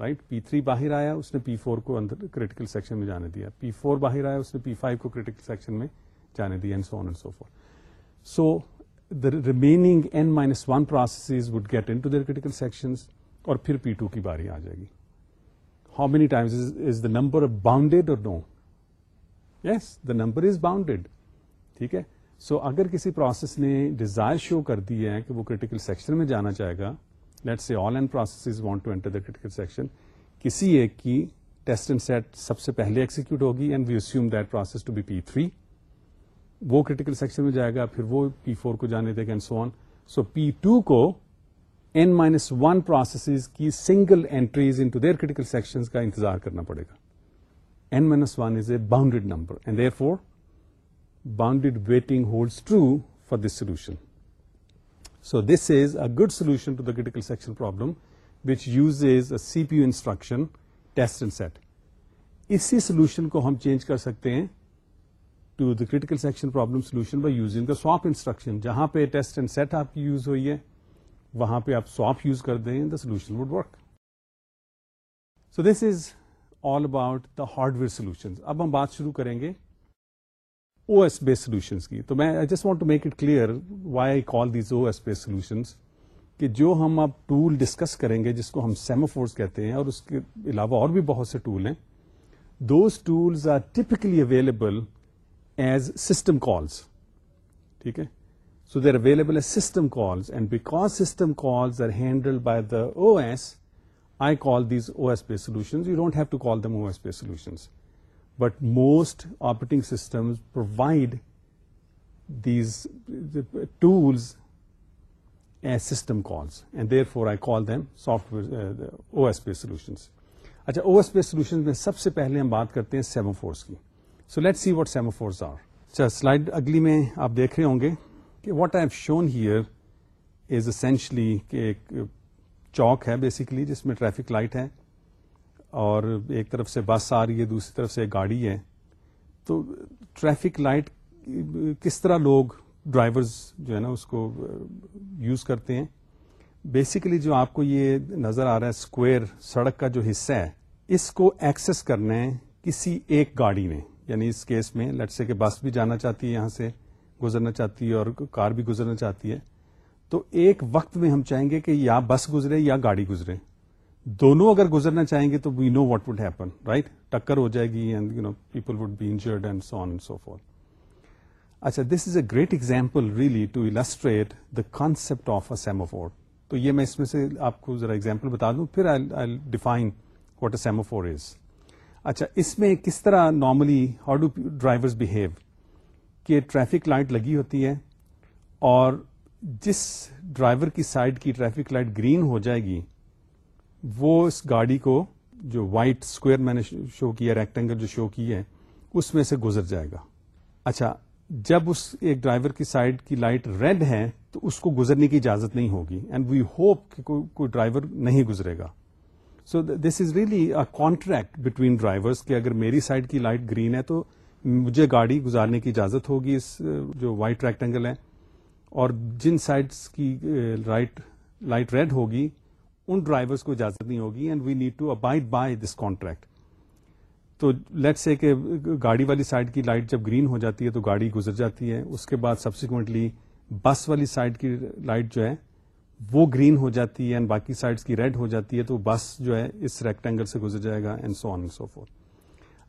right P three باہر آیا اس نے P four کو اندر critical section میں جانے دیا P four باہر آیا اس نے پی فائیو کو کریٹیکل سیکشن میں جانے دیا so on so so forth the remaining minus one process would get into critical section اور پھر پی ٹو کی باری آ جائے گی how many times is the number bounded اور no yes the number is bounded ٹھیک ہے سو اگر کسی پروسیس نے ڈیزائر شو کر دی ہے کہ وہ کریٹیکل سیکشن میں جانا چاہے گا let's see all and processes want to enter the critical section کسی ایک کی ٹیسٹ اینڈ سیٹ سب سے پہلے ایکسیکیوٹ ہوگی and we assume that process to be P three وہ کریٹیکل سیکشن میں جائے گا پھر وہ پی فور کو جانے دے گا and so on so P two کو این مائنس ون پروسیسز کی single entries into their critical section کا انتظار کرنا پڑے گا N minus one is a bounded number and therefore bounded waiting holds true for this solution so this is a good solution to the critical section problem which use a C P U instruction test and set اسی solution کو ہم change کر سکتے ہیں to the critical section problem solution by using the سا instruction جہاں پہ test and set آپ کی یوز ہوئی ہے وہاں پہ آپ سافٹ یوز کر دیں the solution would work so this is all about the hardware solution اب ہم بات شروع کریں گے او ایس بیس سولوشنس کی تو میں just want to make it clear why I call these O S base solutions کہ جو ہم اب ٹول ڈسکس کریں گے جس کو ہم سیموفورس کہتے ہیں اور اس کے علاوہ اور بھی بہت سے ٹول ہیں those tools are typically available as system calls ٹھیک ہے so they are available as system calls and because system calls are handled by the O S I call these O S P solutions you don't have to call them O S P solutions but most operating systems provide these the tools system system and therefore I call them software O S P solutions. اچھا O S P solution میں سب سے پہلے ہم بات کرتے ہیں semaphores کی so let's see what semaphores are اچھا سلائڈ اگلی میں آپ دیکھ رہے ہوں گے کہ what I have shown here is essentially کہ ایک چوک ہے بیسیکلی جس میں ٹریفک لائٹ ہے اور ایک طرف سے بس آ رہی ہے دوسری طرف سے گاڑی ہے تو ٹریفک لائٹ کس طرح لوگ ڈرائیورز جو ہے نا اس کو یوز کرتے ہیں بیسیکلی جو آپ کو یہ نظر آ رہا ہے اسکوئر سڑک کا جو حصہ ہے اس کو ایکسس کرنا ہے کسی ایک گاڑی میں یعنی اس کیس میں لٹ سے کہ بس بھی جانا چاہتی ہے یہاں سے گزرنا چاہتی ہے اور کار بھی گزرنا چاہتی ہے تو ایک وقت میں ہم چاہیں گے کہ یا بس گزرے یا گاڑی گزرے دونوں اگر گزرنا چاہیں گے تو we know what would happen right ٹکر ہو جائے گی and and and you know people would be injured so so for اچھا this is a great example really to illustrate the concept of a semaphore تو یہ میں اس میں سے آپ کو ذرا ایگزامپل بتا دوں پھر define what a semaphore is اچھا اس میں کس طرح normally how do driver traffic light لگی ہوتی ہے اور جس ڈرائیور کی سائڈ کی ٹریفک لائٹ گرین ہو جائے گی وہ اس گاڑی کو جو وائٹ اسکوئر میں نے شو کیا ریکٹینگل جو شو کی ہے اس میں سے گزر جائے گا اچھا جب اس ایک ڈرائیور کی سائڈ کی لائٹ ریڈ ہے تو اس کو گزرنے کی اجازت نہیں ہوگی اینڈ وی ہوپ کہ کوئی کوئی ڈرائیور نہیں گزرے گا so this is really a contract between drivers کہ اگر میری سائڈ کی لائٹ گرین ہے تو مجھے گاڑی گزارنے کی اجازت ہوگی اس جو وائٹ ریکٹینگل ہے اور جن سائڈس کی لائٹ لائٹ ریڈ ہوگی ان ڈرائیورس کو اجازت نہیں ہوگی and we need to abide by this contract تو لیٹ سے کہ گاڑی والی سائڈ کی لائٹ جب گرین ہو جاتی ہے تو گاڑی گزر جاتی ہے اس کے بعد سبسیکوئنٹلی بس والی سائڈ کی لائٹ جو ہے وہ گرین ہو جاتی ہے اینڈ باقی سائڈ کی ریڈ ہو جاتی ہے تو بس جو ہے اس ریکٹینگل سے گزر جائے گا and so so on for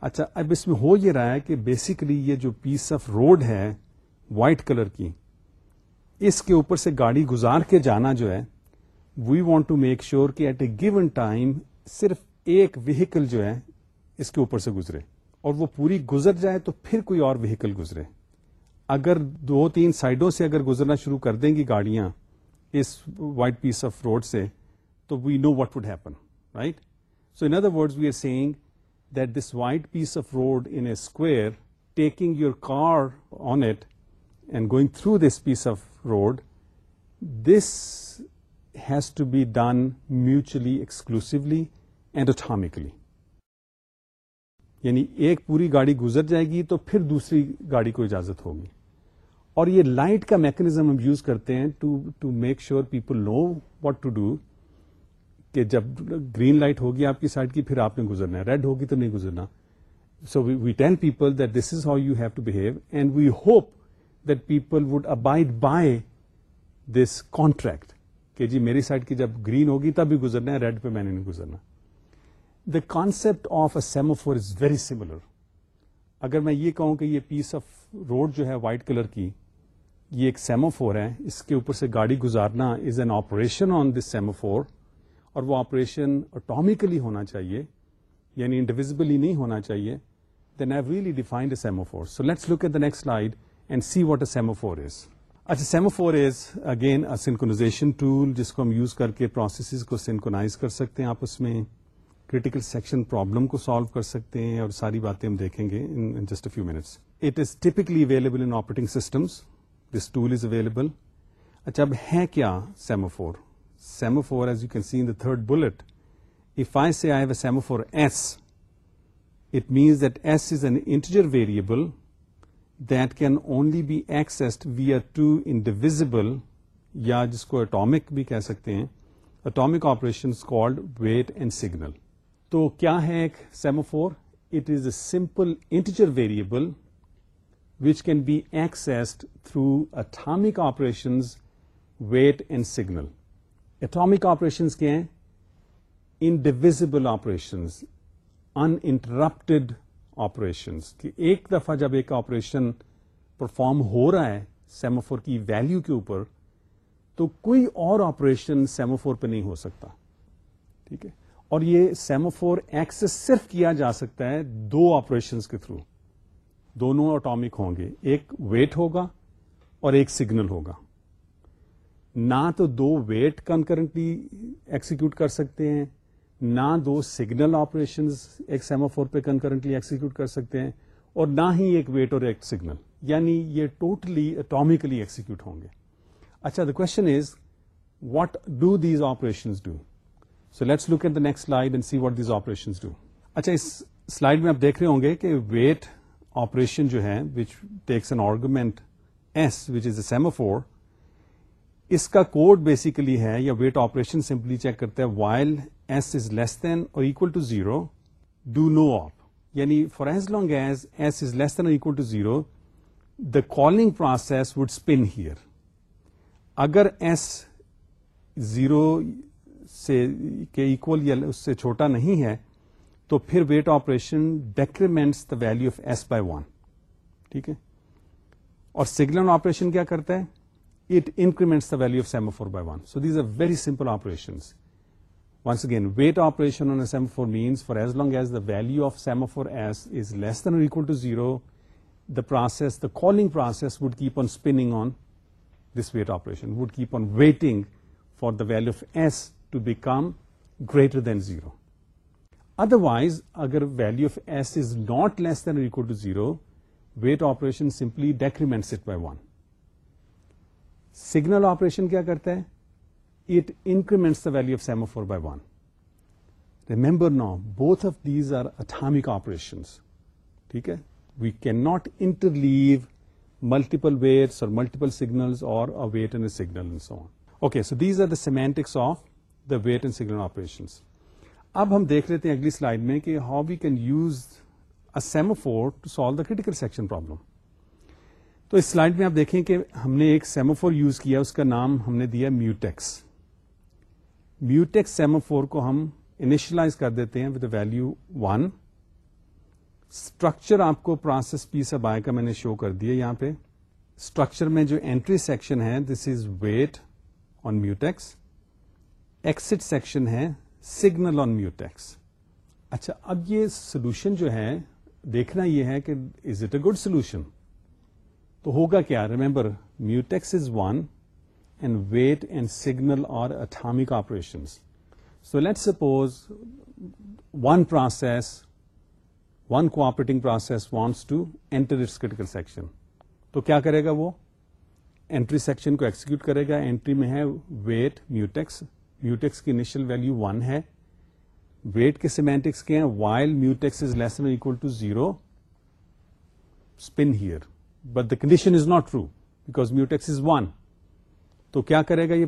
اچھا اب اس میں ہو یہ رہا ہے کہ بیسکلی یہ جو پیس آف روڈ ہے وائٹ کلر کی اس کے اوپر سے گاڑی گزار کے جانا جو ہے we want to make sure کہ ایٹ اے گیون ٹائم صرف ایک وہیکل جو ہے اس کے اوپر سے گزرے اور وہ پوری گزر جائے تو پھر کوئی اور وہیکل گزرے اگر دو تین سائڈوں سے اگر گزرنا شروع کر دیں گی گاڑیاں اس وائٹ پیس آف روڈ سے تو we know what would happen right so in other words we are seeing that this white piece of road in a square taking your car on it and going through this piece of road this has to be done mutually exclusively atomically. یعنی ایک پوری گاڑی گزر جائے گی تو پھر دوسری گاڑی کو اجازت ہوگی اور یہ لائٹ کا میکنیزم ہم یوز کرتے ہیں to make sure people know what to do کہ جب گرین لائٹ ہوگی آپ کی سائڈ کی پھر آپ نے گزرنا ہے ریڈ ہوگی تو نہیں گزرنا so we train people that this is how you have to behave and we hope that people would abide by this contract کہ جی میری سائڈ کی جب گرین ہوگی تب بھی گزرنا ہے ریڈ پہ میں نے نہیں گزرنا the concept of a semaphore is very similar اگر میں یہ کہوں کہ یہ پیس آف روڈ جو ہے وائٹ کلر کی یہ ایک سیمو فور ہے اس کے اوپر سے گاڑی گزارنا is an operation on this semaphore اور وہ آپریشن اٹامیکلی ہونا چاہیے یعنی انڈیویزبلی نہیں ہونا چاہیے then have really defined a semaphore so let's look at the next slide and see what a semaphore is اچھا semaphore is again synchronization tool جس کو ہم یوز کر کے پروسیسز کو سنکونائز کر سکتے ہیں آپ اس میں کریٹیکل سیکشن پرابلم کو سالو کر سکتے ہیں اور ساری باتیں ہم دیکھیں گے in just few minutes it is typically available in operating systems this tool is available اچھا اب ہے کیا semaphore semaphore as you can in the third bullet if I see a for S it means that S is an integer variable can only be accessed via two indivisible یا جس کو atomic بھی کہہ سکتے ہیں atomic operation called wait and signal تو کیا ہے ایک semaphore it is a simple integer variable which can be accessed through atomic operations wait and signal atomic operations کے ہیں انڈیویزبل آپریشنز انٹرپٹیڈ آپریشنس کہ ایک دفعہ جب ایک آپریشن پرفارم ہو رہا ہے سیموفور کی ویلو کے اوپر تو کوئی اور آپریشن سیموفور پہ نہیں ہو سکتا ٹھیک ہے اور یہ سیموفور ایکسس صرف کیا جا سکتا ہے دو آپریشن کے تھرو دونوں اٹامک ہوں گے ایک ویٹ ہوگا اور ایک سگنل ہوگا نہ تو دو ویٹ کنکرنٹلی ایکسیکیوٹ کر سکتے ہیں نہ دو سگنل آپریشن ایک سیما فور پہ کنکرنٹلی ایکسیکیوٹ کر سکتے ہیں اور نہ ہی ایک ویٹ اور ایک سگنل یعنی یہ ٹوٹلی اٹامیکلی ایکسیکیوٹ ہوں گے اچھا the question is what do these operation do so let's look at the next slide and see what these operation do اچھا اس سلائڈ میں آپ دیکھ رہے ہوں گے کہ ویٹ آپریشن جو ہے which takes an argument S which is a semaphore S کا کوڈ بیسیکلی ہے یا ویٹ آپریشن سمپلی چیک کرتا ہے while S is less than or equal to zero do no op یعنی for as long as S is less than or equal to zero the calling process would spin here اگر S zero سے کے equal یا اس سے چھوٹا نہیں ہے تو پھر wait operation decrements the value of S by one ٹھیک ہے اور سگنل آپریشن کیا کرتا ہے it increments the value of semaphore by 1. So these are very simple operations. Once again, wait operation on a semaphore means for as long as the value of semaphore S is less than or equal to 0, the process, the calling process would keep on spinning on this wait operation, would keep on waiting for the value of S to become greater than 0. Otherwise, agar value of S is not less than or equal to 0, wait operation simply decrements it by 1. Signal operation کیا کرتا ہے it increments the value of semaphore by one remember نا both of these are atomic operation ٹھیک ہے we can not interleave multiple waits or multiple signal or wait and signal these are the semantics of the wait and signal operation اب ہم دیکھ لیتے ہیں اگلی slide میں کہ how we can use a semaphore to solve the critical section problem تو اس سلائڈ میں آپ دیکھیں کہ ہم نے ایک سیموفور یوز کیا اس کا نام ہم نے دیا میوٹیکس میوٹیکس سیموفور کو ہم انیشلائز کر دیتے ہیں ود ویلو ون اسٹرکچر آپ کو پروسیس پی سب آئے کا میں نے شو کر دیا یہاں پہ اسٹرکچر میں جو اینٹری سیکشن ہے this is wait on mutex exit section ہے سگنل آن میوٹیکس اچھا اب یہ سولوشن جو ہے دیکھنا یہ ہے کہ is it a good solution تو ہوگا کیا remember mutex is one and wait and signal اور atomic operation so let suppose one process one cooperating process wants to enter its critical section تو کیا کرے گا وہ اینٹری سیکشن کو ایکسیکیوٹ کرے گا اینٹری میں ہے ویٹ میوٹیکس میوٹیکس کی انیشل ویلو ون ہے ویٹ کے سیمینٹکس کے ہیں while mutex is less equal to zero spin here but the condition is not true because mutex is one تو کیا کرے گا یہ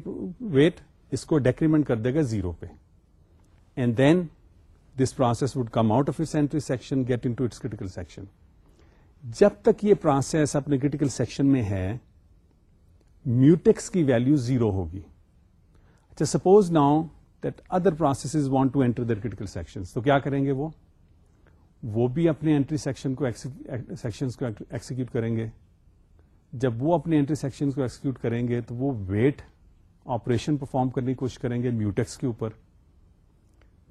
ویٹ اس کو ڈیکریمنٹ کر دے گا زیرو پہ and then this process would come out of its entry section get یہ پروسیس اپنے کریٹیکل سیکشن میں ہے میوٹیکس کی ویلو زیرو ہوگی اچھا suppose now that other process to enter their critical section تو کیا کریں گے وہ وہ بھی اپنے انٹری سیکشن کو سیکشن کو ایکسیکیوٹ کریں گے جب وہ اپنے انٹری سیکشن کو ایکسیکیوٹ کریں گے تو وہ ویٹ آپریشن پرفارم کرنے کی کوشش کریں گے میوٹیکس کے اوپر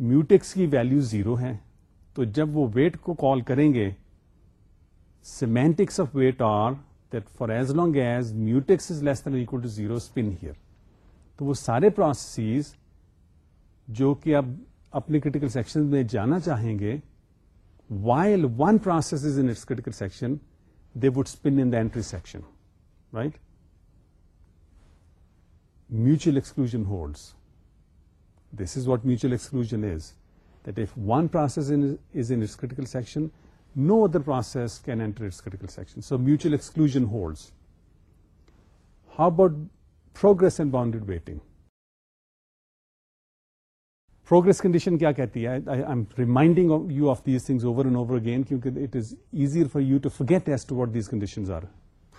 میوٹیکس کی ویلو زیرو ہے تو جب وہ ویٹ کو کال کریں گے semantics of wait are that for as long as mutex is less than equal to zero spin here تو وہ سارے پروسیسز جو کہ اب اپنے کریٹیکل سیکشن میں جانا چاہیں گے while one process is in its critical section, they would spin in the entry section, right? Mutual exclusion holds. This is what mutual exclusion is, that if one process is in its critical section, no other process can enter its critical section. So mutual exclusion holds. How about progress and bounded waiting? Progress condition کیا کہتی ہے I am reminding you of these things over over and again کیونکہ it is easier for you to forget as to what these conditions are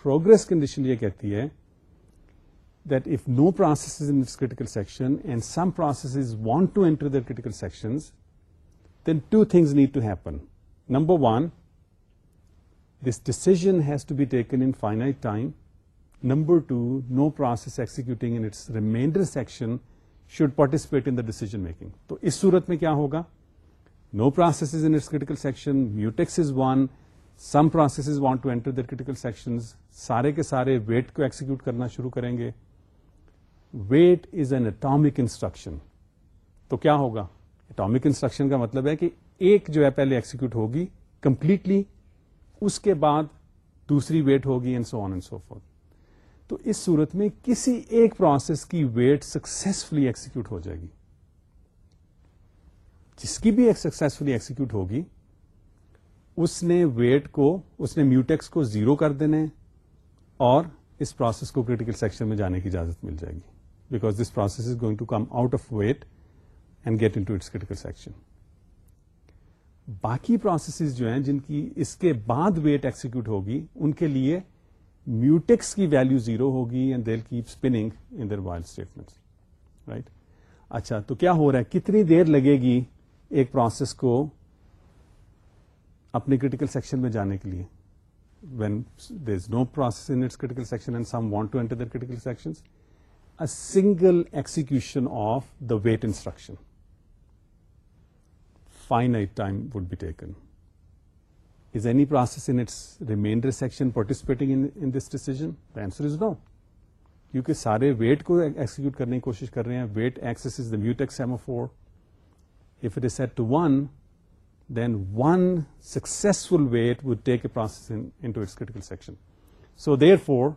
progress condition یہ کہتی ہے taken in finite time number two no process remainder section should participate in decision making تو اس سورت میں کیا ہوگا نو پروسیس این کران some process want to enter سارے کے سارے ویٹ کو ایکسیکیوٹ کرنا شروع کریں گے wait is an atomic instruction تو کیا ہوگا اٹامک انسٹرکشن کا مطلب ہے کہ ایک جو ہے پہلے ایکسیکیوٹ ہوگی کمپلیٹلی اس کے بعد دوسری ویٹ ہوگی and so on and so forth تو اس صورت میں کسی ایک پروسیس کی ویٹ سکسیسفلی ایکسیکیوٹ ہو جائے گی جس کی بھی سکسیسفلی ایکسیکیوٹ ہوگی اس نے ویٹ کو اس نے میوٹیکس کو زیرو کر دینے اور اس پروسیس کو کریٹیکل سیکشن میں جانے کی اجازت مل جائے گی because this process is going to come out of wait and get in to its critical section باقی پروسیسز جو ہیں جن کی اس کے بعد ویٹ ایکسیکیوٹ ہوگی ان کے لیے میوٹیکس کی ویلو زیرو ہوگی and they'll keep in while statement right اچھا تو کیا ہو رہا ہے کتنی دیر لگے گی ایک پروسیس کو اپنے کریٹیکل سیکشن میں جانے کے لیے when there is no process critical section and some want to enter there a single execution of the wait instruction finite time would be taken any process in its remainder section participating no کیونکہ سارے wait کو execute کرنے کی کوشش کر رہے ہیں wait access is the mutex semaphore if it one then one successful wait would take a process section so therefore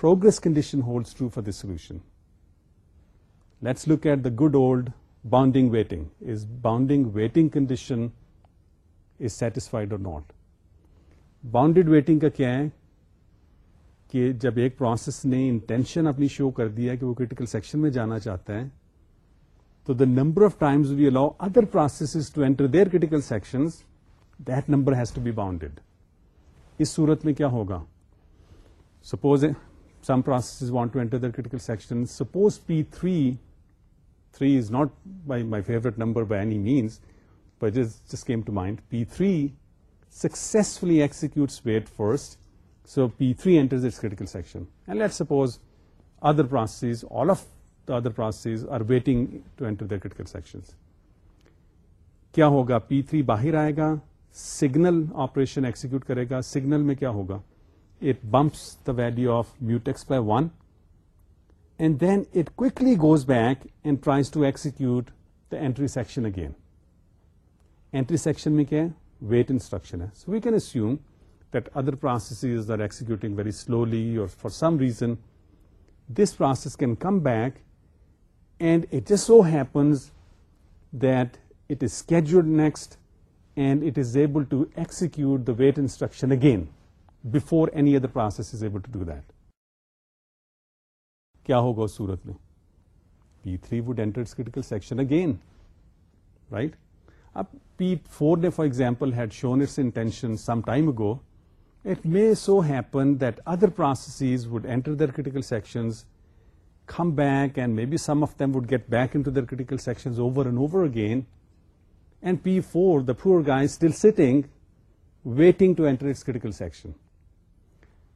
progress condition hold true for this solution let's look at the good old bounding waiting is bounding waiting condition satisfied اور not bounded waiting کا کیا ہے کہ جب ایک process نے intention اپنی شو کر دیا کہ وہ کریٹیکل سیکشن میں جانا چاہتا ہے تو the number of times we allow other process to enter their critical section that number has to be bounded اس صورت میں کیا ہوگا suppose some process critical section suppose P three three is not by my favourite number by any means successfully wait first so P three enter this کرپوز other processes all of the other processes are waiting ہوگا P three باہر آئے گا signal operation execute کرے گا signal میں کیا ہوگا it bumps the value of mutex by one and then it کو goes back tries to execute the entry section again entry section میں کیا ہے ویٹ انسٹرکشن ہے so we can assume that other process are executing very slowly or for some reason this process can come back and it is so happens that it is next and it is able to execute the wait instruction again before any other process is able to do that کیا ہوگا اس سورت میں P three would enter critical section again right اب P4DA, for example, had shown its intention some time ago, it may so happen that other processes would enter their critical sections, come back, and maybe some of them would get back into their critical sections over and over again, and P4, the poor guy, is still sitting, waiting to enter its critical section.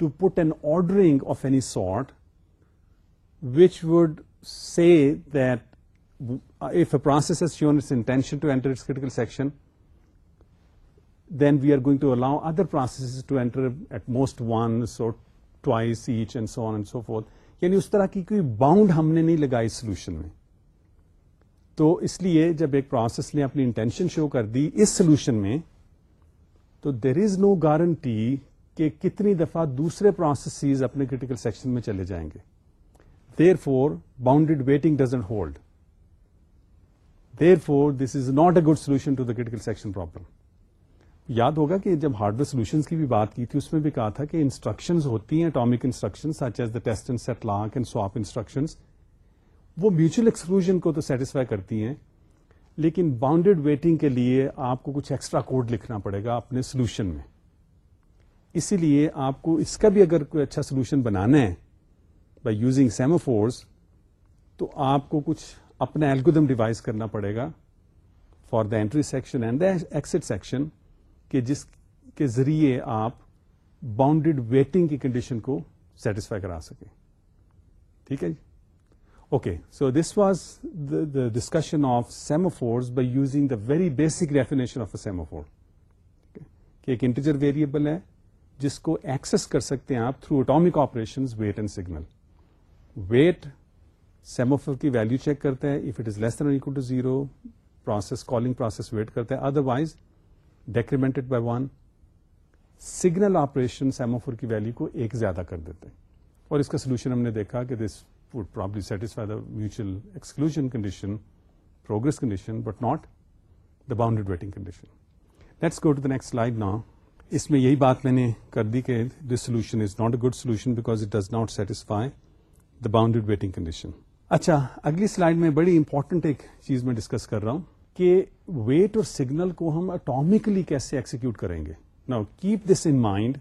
to put an ordering of any sort which would see that if process show its intention to enter then we are going to allow other process to enter at most one so twice each and so and so forth یعنی اس طرح کی کوئی bound ہم نے نہیں لگائی solution میں تو اس لیے جب ایک پروسیس نے اپنی انٹینشن شو کر دی اس سولوشن میں تو دیر از نو گارنٹی کہ کتنی دفعہ دوسرے پروسیسز اپنے کریٹیکل سیکشن میں چلے جائیں گے therefore doesn't waiting doesn't hold therefore this is not a good solution section problem یاد ہوگا کہ جب ہارڈ ویئر سولوشنس کی بھی بات کی تھی اس میں بھی کہا تھا کہ انسٹرکشن ہوتی ہیں atomic instruction such as the test and set lock swap instruction وہ میوچل ایکسکلوژن کو تو سیٹسفائی کرتی ہیں لیکن باؤنڈیڈ ویٹنگ کے لیے آپ کو کچھ ایکسٹرا کوڈ لکھنا پڑے گا اپنے سولوشن میں اسی لیے آپ کو اس کا بھی اگر کوئی اچھا سولوشن بنانا ہے بائی یوزنگ سیموفورس تو آپ کو کچھ اپنا ایلگودم ڈیوائز کرنا پڑے گا for the entry section and the exit section کہ جس کے ذریعے آپ باؤنڈیڈ ویٹنگ کی کنڈیشن کو سیٹسفائی کرا سکیں ٹھیک ہے جی okay so this was the discussion of semaphores by using the very basic definition of a semaphore کہ ایک انٹیجر ویریبل ہے جس کو ایکسس کر سکتے ہیں آپ through atomic operation wait and signal wait semaphore کی ویلو چیک کرتے ہیں if it is less than to zero process calling process wait کرتے ہیں otherwise decremented by one signal operation semaphore کی ویلو کو ایک زیادہ کر دیتے ہیں اور اس کا سولوشن ہم نے دیکھا کہ this would probably satisfy the mutual exclusion condition progress condition but not the bounded waiting condition let's go to the next life نا اس میں یہی بات میں نے کر دی کہ this solution is not a good solution because it does not satisfy the bounded waiting condition اچھا اگلی سلائڈ میں بڑی امپورٹنٹ ایک چیز میں ڈسکس کر رہا ہوں کہ ویٹ اور سگنل کو ہم اٹامکلی کیسے ایکسیکیوٹ کریں گے نا keep this in mind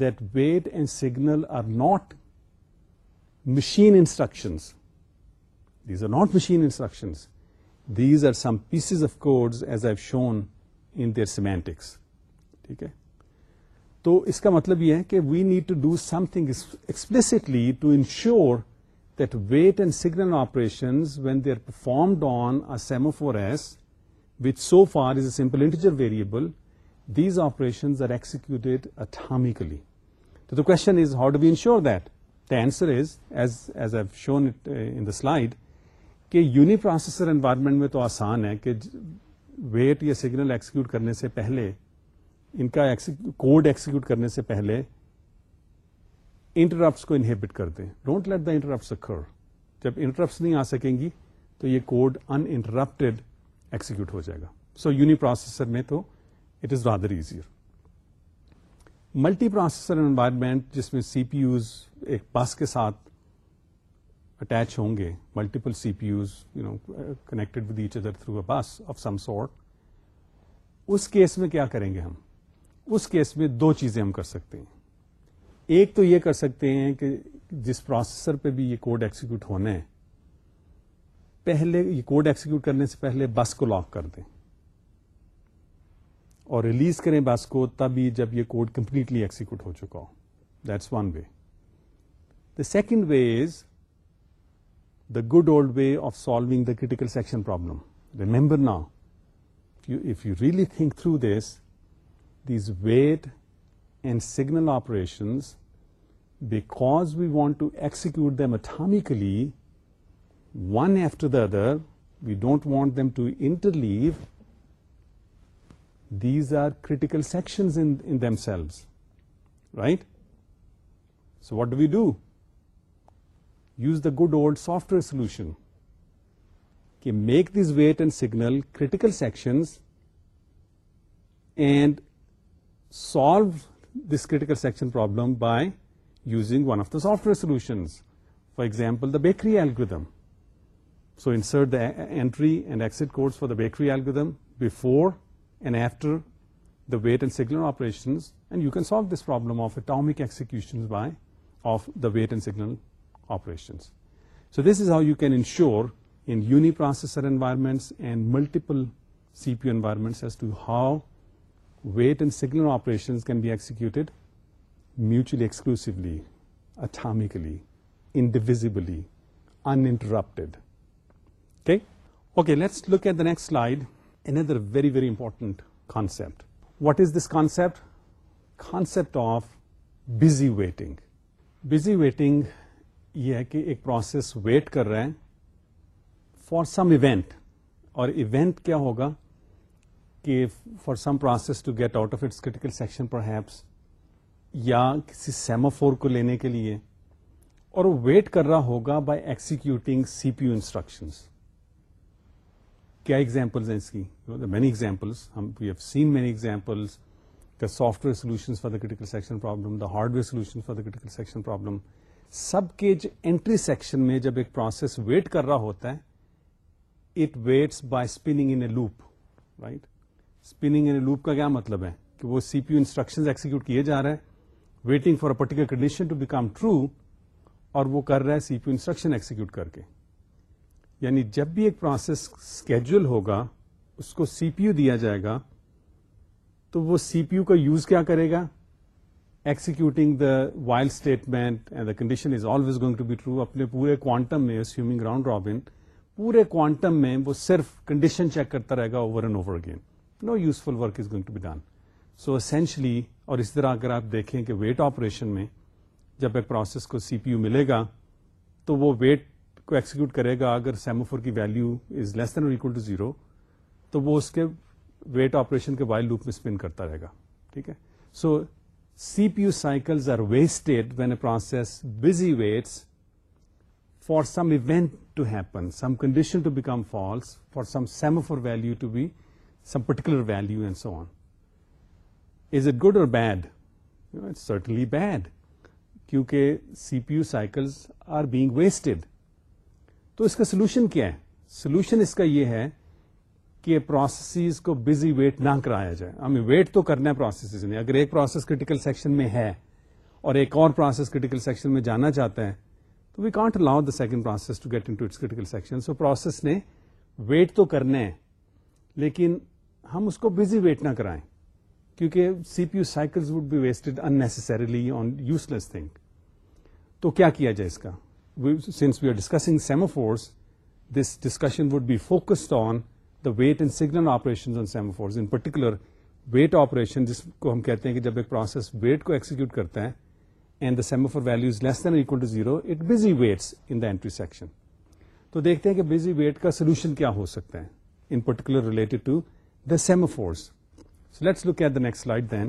that wait and signal are not machine instructions these are not machine instructions these are some pieces of codes as I shown in their semantics ٹھیک ہے تو اس کا مطلب یہ ہے کہ we need to do something explicitly to that wait and signal operation when they are performed on S which so far is a simple integer variable these operation are executed atomically تو the question is how do that the answer is as as I've shown it slide کہ uniprocessor environment میں تو آسان ہے کہ wait یا signal execute کرنے سے پہلے ان کا کوڈ ایکسیکیوٹ کرنے سے پہلے انٹرپٹس کو انہیبٹ کر دیں don't let the interrupts occur جب انٹرپٹس نہیں آ سکیں گی تو یہ کوڈ ان انٹرپٹیڈ ایکسیکیوٹ ہو جائے گا سو یونی پروسیسر میں تو it is rather easier multiprocessor environment جس میں سی پی یوز ایک بس کے ساتھ اٹیچ ہوں گے multiple CPUs you know connected with each other through a bus of some sort us case میں کیا کریں گے ہم اس کیس میں دو چیزیں ہم کر سکتے ہیں ایک تو یہ کر سکتے ہیں کہ جس پروسیسر پہ بھی یہ کوڈ ایکسیکیوٹ ہونا ہے پہلے یہ کوڈ ایکسیکیوٹ کرنے سے پہلے بس کو لاک کر دیں اور ریلیز کریں بس کو تبھی جب یہ کوڈ کمپلیٹلی ایکسیکیوٹ ہو چکا ہو that's one way the second way is the good old way of solving the critical section problem remember نا if you really think through this these wait and signal operations, because we want to execute them atomically, one after the other, we don't want them to interleave. These are critical sections in themselves, right? So what do? Use the good old software solution. Okay, make these wait and signal critical sections and solve this critical section problem by using one of the software solutions. For example, the bakery algorithm. So insert the entry and exit codes for the bakery algorithm before and after the weight and signal operations, and you can solve this problem of atomic executions of the weight and signal operations. So this is how you can ensure in uniprocessor environments and multiple CPU environments as to how wait and signal operation can be exec mutually exclusively atomically indivisibly interrupted okay okay let's look at the next slide another very very important concept what is this concept concept of busy waiting busy waiting یہ ہے کہ ایک process wait کر رہے ہیں for some event اور event کیا ہوگا کہ for some process to get out of its critical section per heaps یا کسی سیمافور فور کو لینے کے لیے اور ویٹ کر رہا ہوگا by executing C P U instruction کیا ایگزامپلز ہیں اس کی مینی ایگزامپلس ہم we have seen many examples the software solution for the critical section problem the hardware solution for the critical section problem سب کے جو اینٹری سیکشن میں جب ایک پروسیس ویٹ کر رہا ہوتا ہے it waits by spinning in a loop right spinning loop کا کیا مطلب ہے کہ وہ C P U instruction execute کیے جا رہے ہیں waiting for a particular condition to become true اور وہ کر رہا ہے C P U instruction execute کر کے یعنی جب بھی ایک پروسیس اسکیڈول ہوگا اس کو سی پی یو دیا جائے گا تو وہ سی پی یو کا یوز کیا کرے گا executing the while statement and the condition is always going to be true اپنے پورے کوانٹم میں اسیومنگ راؤنڈ رابن پورے کوانٹم میں وہ صرف کنڈیشن چیک کرتا رہے گا over and over again no useful work is going to be done so essentially اور اس طرح اگر آپ دیکھیں کہ ویٹ آپریشن میں جب ایک پروسیس کو سی پی یو ملے گا تو وہ ویٹ کو ایکسیکیوٹ کرے گا اگر سیموفور کی ویلو از لیس دین اور اکول ٹو زیرو تو وہ اس کے ویٹ آپریشن کے وائل لوپ میں اسپن کرتا رہے گا ٹھیک ہے so C P U cycles are wasted when a process busy waits for some event to happen some condition to become false for some semaphore value to be some particular value and so on is it good اور bad subtly bad کیونکہ C P U vested تو اس کا solution کیا ہے solution اس کا یہ ہے کہ پروسیسز کو بزی ویٹ نہ کرایا جائے ہمیں ویٹ تو کرنا ہے پروسیسز نے اگر ایک پروسیس کریٹیکل سیکشن میں ہے اور ایک اور پروسیس کریٹیکل سیکشن میں جانا چاہتا ہے تو we can't allow the second process to get critical section so process نے ویٹ تو کرنا ہے لیکن ہم اس کو بزی ویٹ نہ کرائیں کیونکہ C P U cycle on useless thing تو کیا کیا جائے اس کا since we are discussing this discussion would be focused on the wait and signal operation on in particular wait operation جس کو ہم کہتے ہیں کہ جب ایک پروسیس ویٹ کو ایکسیکیوٹ کرتا ہے and the semaphore is less than equal to zero it busy waits in the entry section تو دیکھتے ہیں کہ بزی ویٹ کا سولوشن کیا ہو سکتا ہے in particular related to the sema let's look at the next slide then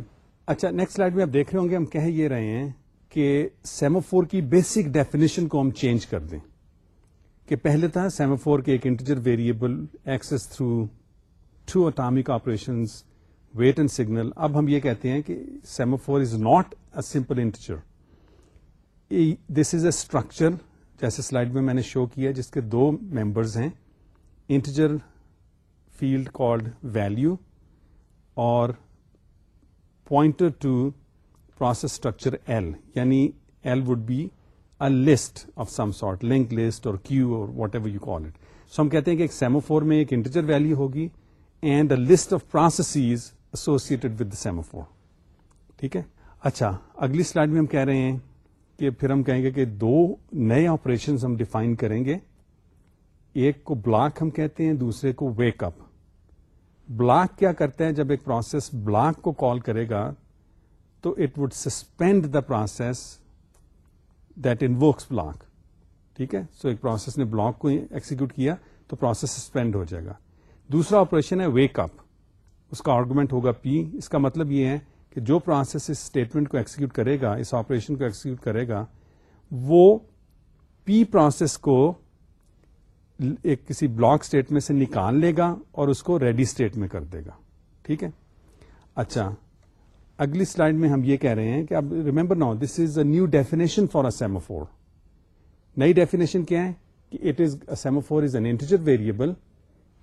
اچھا نیکسٹ سلائڈ میں آپ دیکھ رہے ہوں گے ہم کہہ یہ رہے ہیں کہ سیموفور کی بیسک ڈیفینیشن کو ہم چینج کر دیں کہ پہلے تھا سیموفور کے ایک integer variable access through two atomic operations wait and signal اب ہم یہ کہتے ہیں کہ semaphore is not a simple integer this is a structure جیسے سلائڈ میں میں نے شو کیا جس کے دو ممبرز ہیں انٹیجر ویلو اور ٹو پروسیس اسٹرکچر ایل یعنی L would be a of some sort link list اور سیمو سیموفور ٹھیک ہے اچھا اگلی سلائڈ میں ہم کہہ رہے ہیں کہ پھر ہم کہیں گے کہ دو نئے آپریشن ہم ڈیفائن کریں گے ایک کو بلاک ہم کہتے ہیں دوسرے کو ویک اپ بلاک کیا کرتے ہیں جب ایک پروسیس بلاک کو کال کرے گا تو it would suspend the process that invokes block ٹھیک ہے سو ایک پروسیس نے بلاک کو ایکسیکیوٹ کیا تو پروسیس سسپینڈ ہو جائے گا دوسرا آپریشن ہے ویک اپ اس کا آرگومنٹ ہوگا پی اس کا مطلب یہ ہے کہ جو پروسیس اس اسٹیٹمنٹ کو ایکسیکیوٹ کرے گا اس آپریشن کو ایکسیکیوٹ کرے گا وہ پی پروسیس کو ایک کسی بلاک اسٹیٹ میں سے نکال لے گا اور اس کو ریڈی اسٹیٹ میں کر دے گا ٹھیک ہے اچھا اگلی سلائڈ میں ہم یہ کہہ رہے ہیں کہ اب ریمبر نا this is a new definition for a semaphore نئی ڈیفینیشن کیا ہے کہ it is semaphore is an integer variable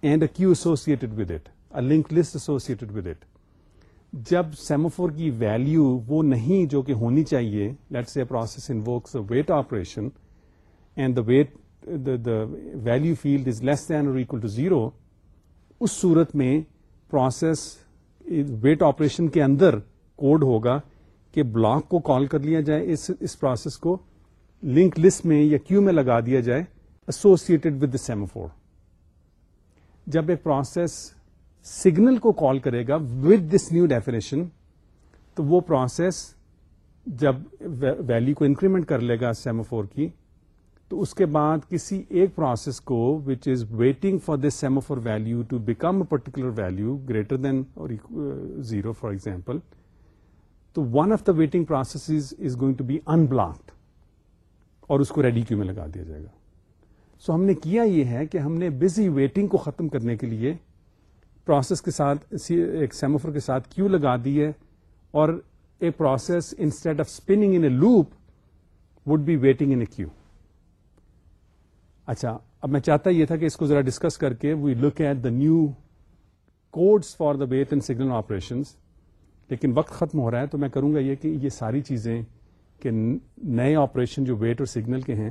and a queue associated with it link list associated with it جب سیموفور کی ویلو وہ نہیں جو کہ ہونی چاہیے let's a process invokes wait operation and the wait the value field is less than اور equal to zero اس صورت میں پروسیس ویٹ آپریشن کے اندر کوڈ ہوگا کہ بلاک کو کال کر لیا جائے اس اس پروسیس کو لنک لسٹ میں یا کیو میں لگا دیا جائے ایسوسیٹڈ ود دا سیموفور جب ایک پروسیس سگنل کو کال کرے گا ود دس نیو ڈیفینیشن تو وہ پروسیس جب ویلیو کو انکریمنٹ کر لے گا سیموفور کی تو اس کے بعد کسی ایک پروسیس کو which is waiting for same semaphore value to become a particular value greater than اور زیرو فار ایگزامپل تو one of the waiting process is going to be blocked اور اس کو ریڈی کیو میں لگا دیا جائے گا سو so ہم نے کیا یہ ہے کہ ہم نے بزی ویٹنگ کو ختم کرنے کے لیے پروسیس کے ساتھ ایک سیموفر کے ساتھ کیو لگا دی ہے اور a process instead of spinning in a loop would be waiting in a queue اچھا اب میں چاہتا یہ تھا کہ اس کو ذرا ڈسکس کر کے we look at the new codes for the wait and signal operation لیکن وقت ختم ہو رہا ہے تو میں کروں گا یہ کہ یہ ساری چیزیں کہ نئے آپریشن جو ویٹ اور سگنل کے ہیں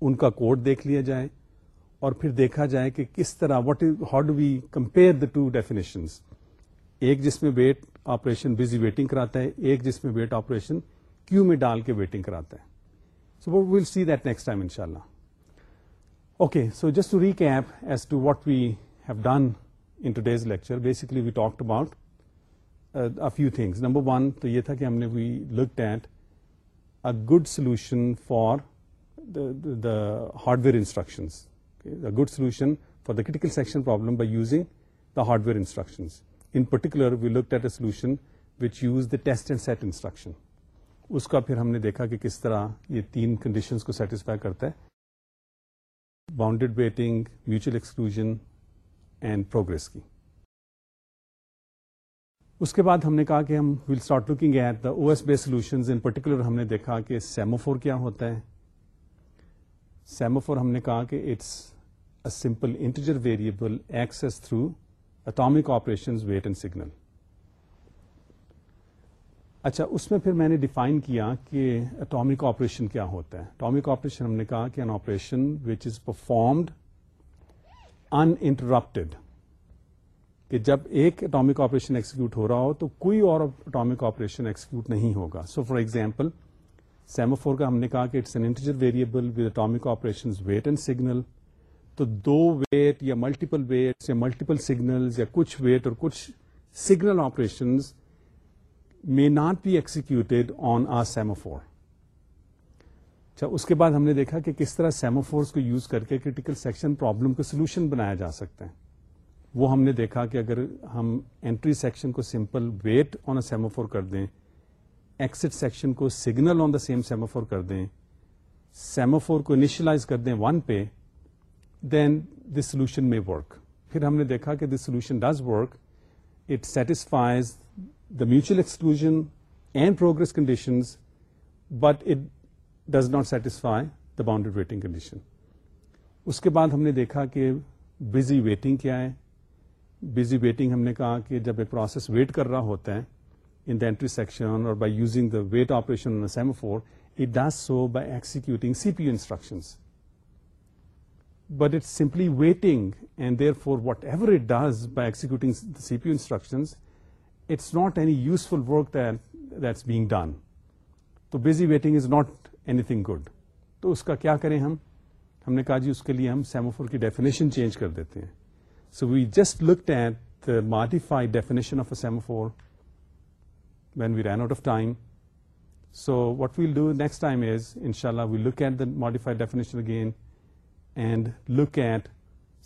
ان کا کوڈ دیکھ لیا جائے اور پھر دیکھا جائے کہ کس طرح what do we compare the two definitions ایک جس میں ویٹ آپریشن بزی ویٹنگ کراتا ہے ایک جس میں ویٹ آپریشن کیو میں ڈال کے ویٹنگ کراتا ہے سو سی دیٹ ان شاء اللہ okay so just to recap as to what we have done today's lecture basically we talk about few things number one تو یہ تھا کہ ہم نے we look at a good solution for the hardware instructions good solution for the critical section problem by using the hardware instructions in particular we look at a solution which use the test and set instruction اس کا پھر ہم نے دیکھا کہ کس طرح یہ تین کنڈیشنز کو سیٹسفائی کرتا ہے bounded waiting mutual exclusion and progress کی اس کے بعد ہم نے کہا کہ ہم we'll start looking at the O S B solution in particular ہم نے دیکھا کہ سیموفور کیا ہوتا ہے سیموفور ہم نے کہا کہ it's a simple integer variable accessed through atomic operation wait and signal اچھا اس میں پھر میں نے ڈیفائن کیا کہ اٹامک آپریشن کیا ہوتا ہے اٹامک آپریشن ہم نے کہا کہ an operation which is performed uninterrupted کہ جب ایک اٹامک آپریشن ایکسیکیوٹ ہو رہا ہو تو کوئی اور اٹامک آپریشن ایکسیکیوٹ نہیں ہوگا سو فار ایگزامپل سیموفور کا ہم نے کہا کہ it's an integer variable with atomic operation wait and signal تو دو ویٹ یا ملٹیپل ویٹ یا ملٹیپل سگنل یا کچھ ویٹ اور کچھ signal operations may not be executed on a semaphore اچھا اس کے بعد ہم نے دیکھا کہ کس طرح سیموفورس کو یوز کر کے کریٹیکل سیکشن پرابلم کو سولوشن بنایا جا سکتا ہے وہ ہم نے دیکھا کہ اگر ہم انٹری سیکشن کو simple wait on a semaphore کر دیں ایکسٹ سیکشن کو signal on the same semaphore کر دیں سیموفور کو انیشلائز کر دیں ون پے دین دس سولوشن میں ورک پھر ہم نے دیکھا کہ this solution does work it satisfies mutual exclusion and progress conditions but it does not satisfy the bounded waiting condition اس کے بعد ہم نے دیکھا کہ بزی ویٹنگ کیا ہے بزی ویٹنگ ہم نے کہا کہ جب ایک پروسیس ویٹ کر رہا ہوتا ہے ان دا اینٹری سیکشن اور by using the wait operation semaphore it does so by executing C P U instructions but it simply waiting and therefore whatever it does by executing C P U instructions it's not an useful work that being done تو busy waiting is not anything good تو اس کا کیا کریں ہم ہم نے کہا جی اس کے لیے ہم سیموفور کی ڈیفینیشن چینج کر دیتے ہیں so we just look at the modified definition for when we ran out of time so what we'll do next time is ان شاء اللہ we look at the modified definition again and look at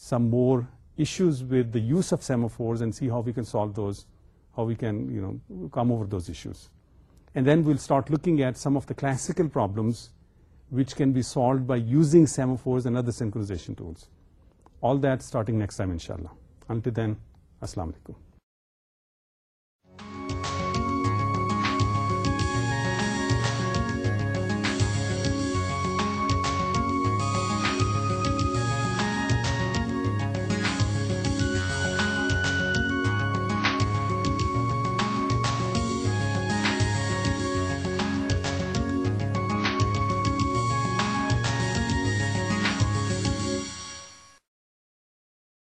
some more issues with the use of semaphore solve door how we can you know come over these issues and then we'll looking at some of the classical problems which can be solve by using semaphores all that starting السلام علیکم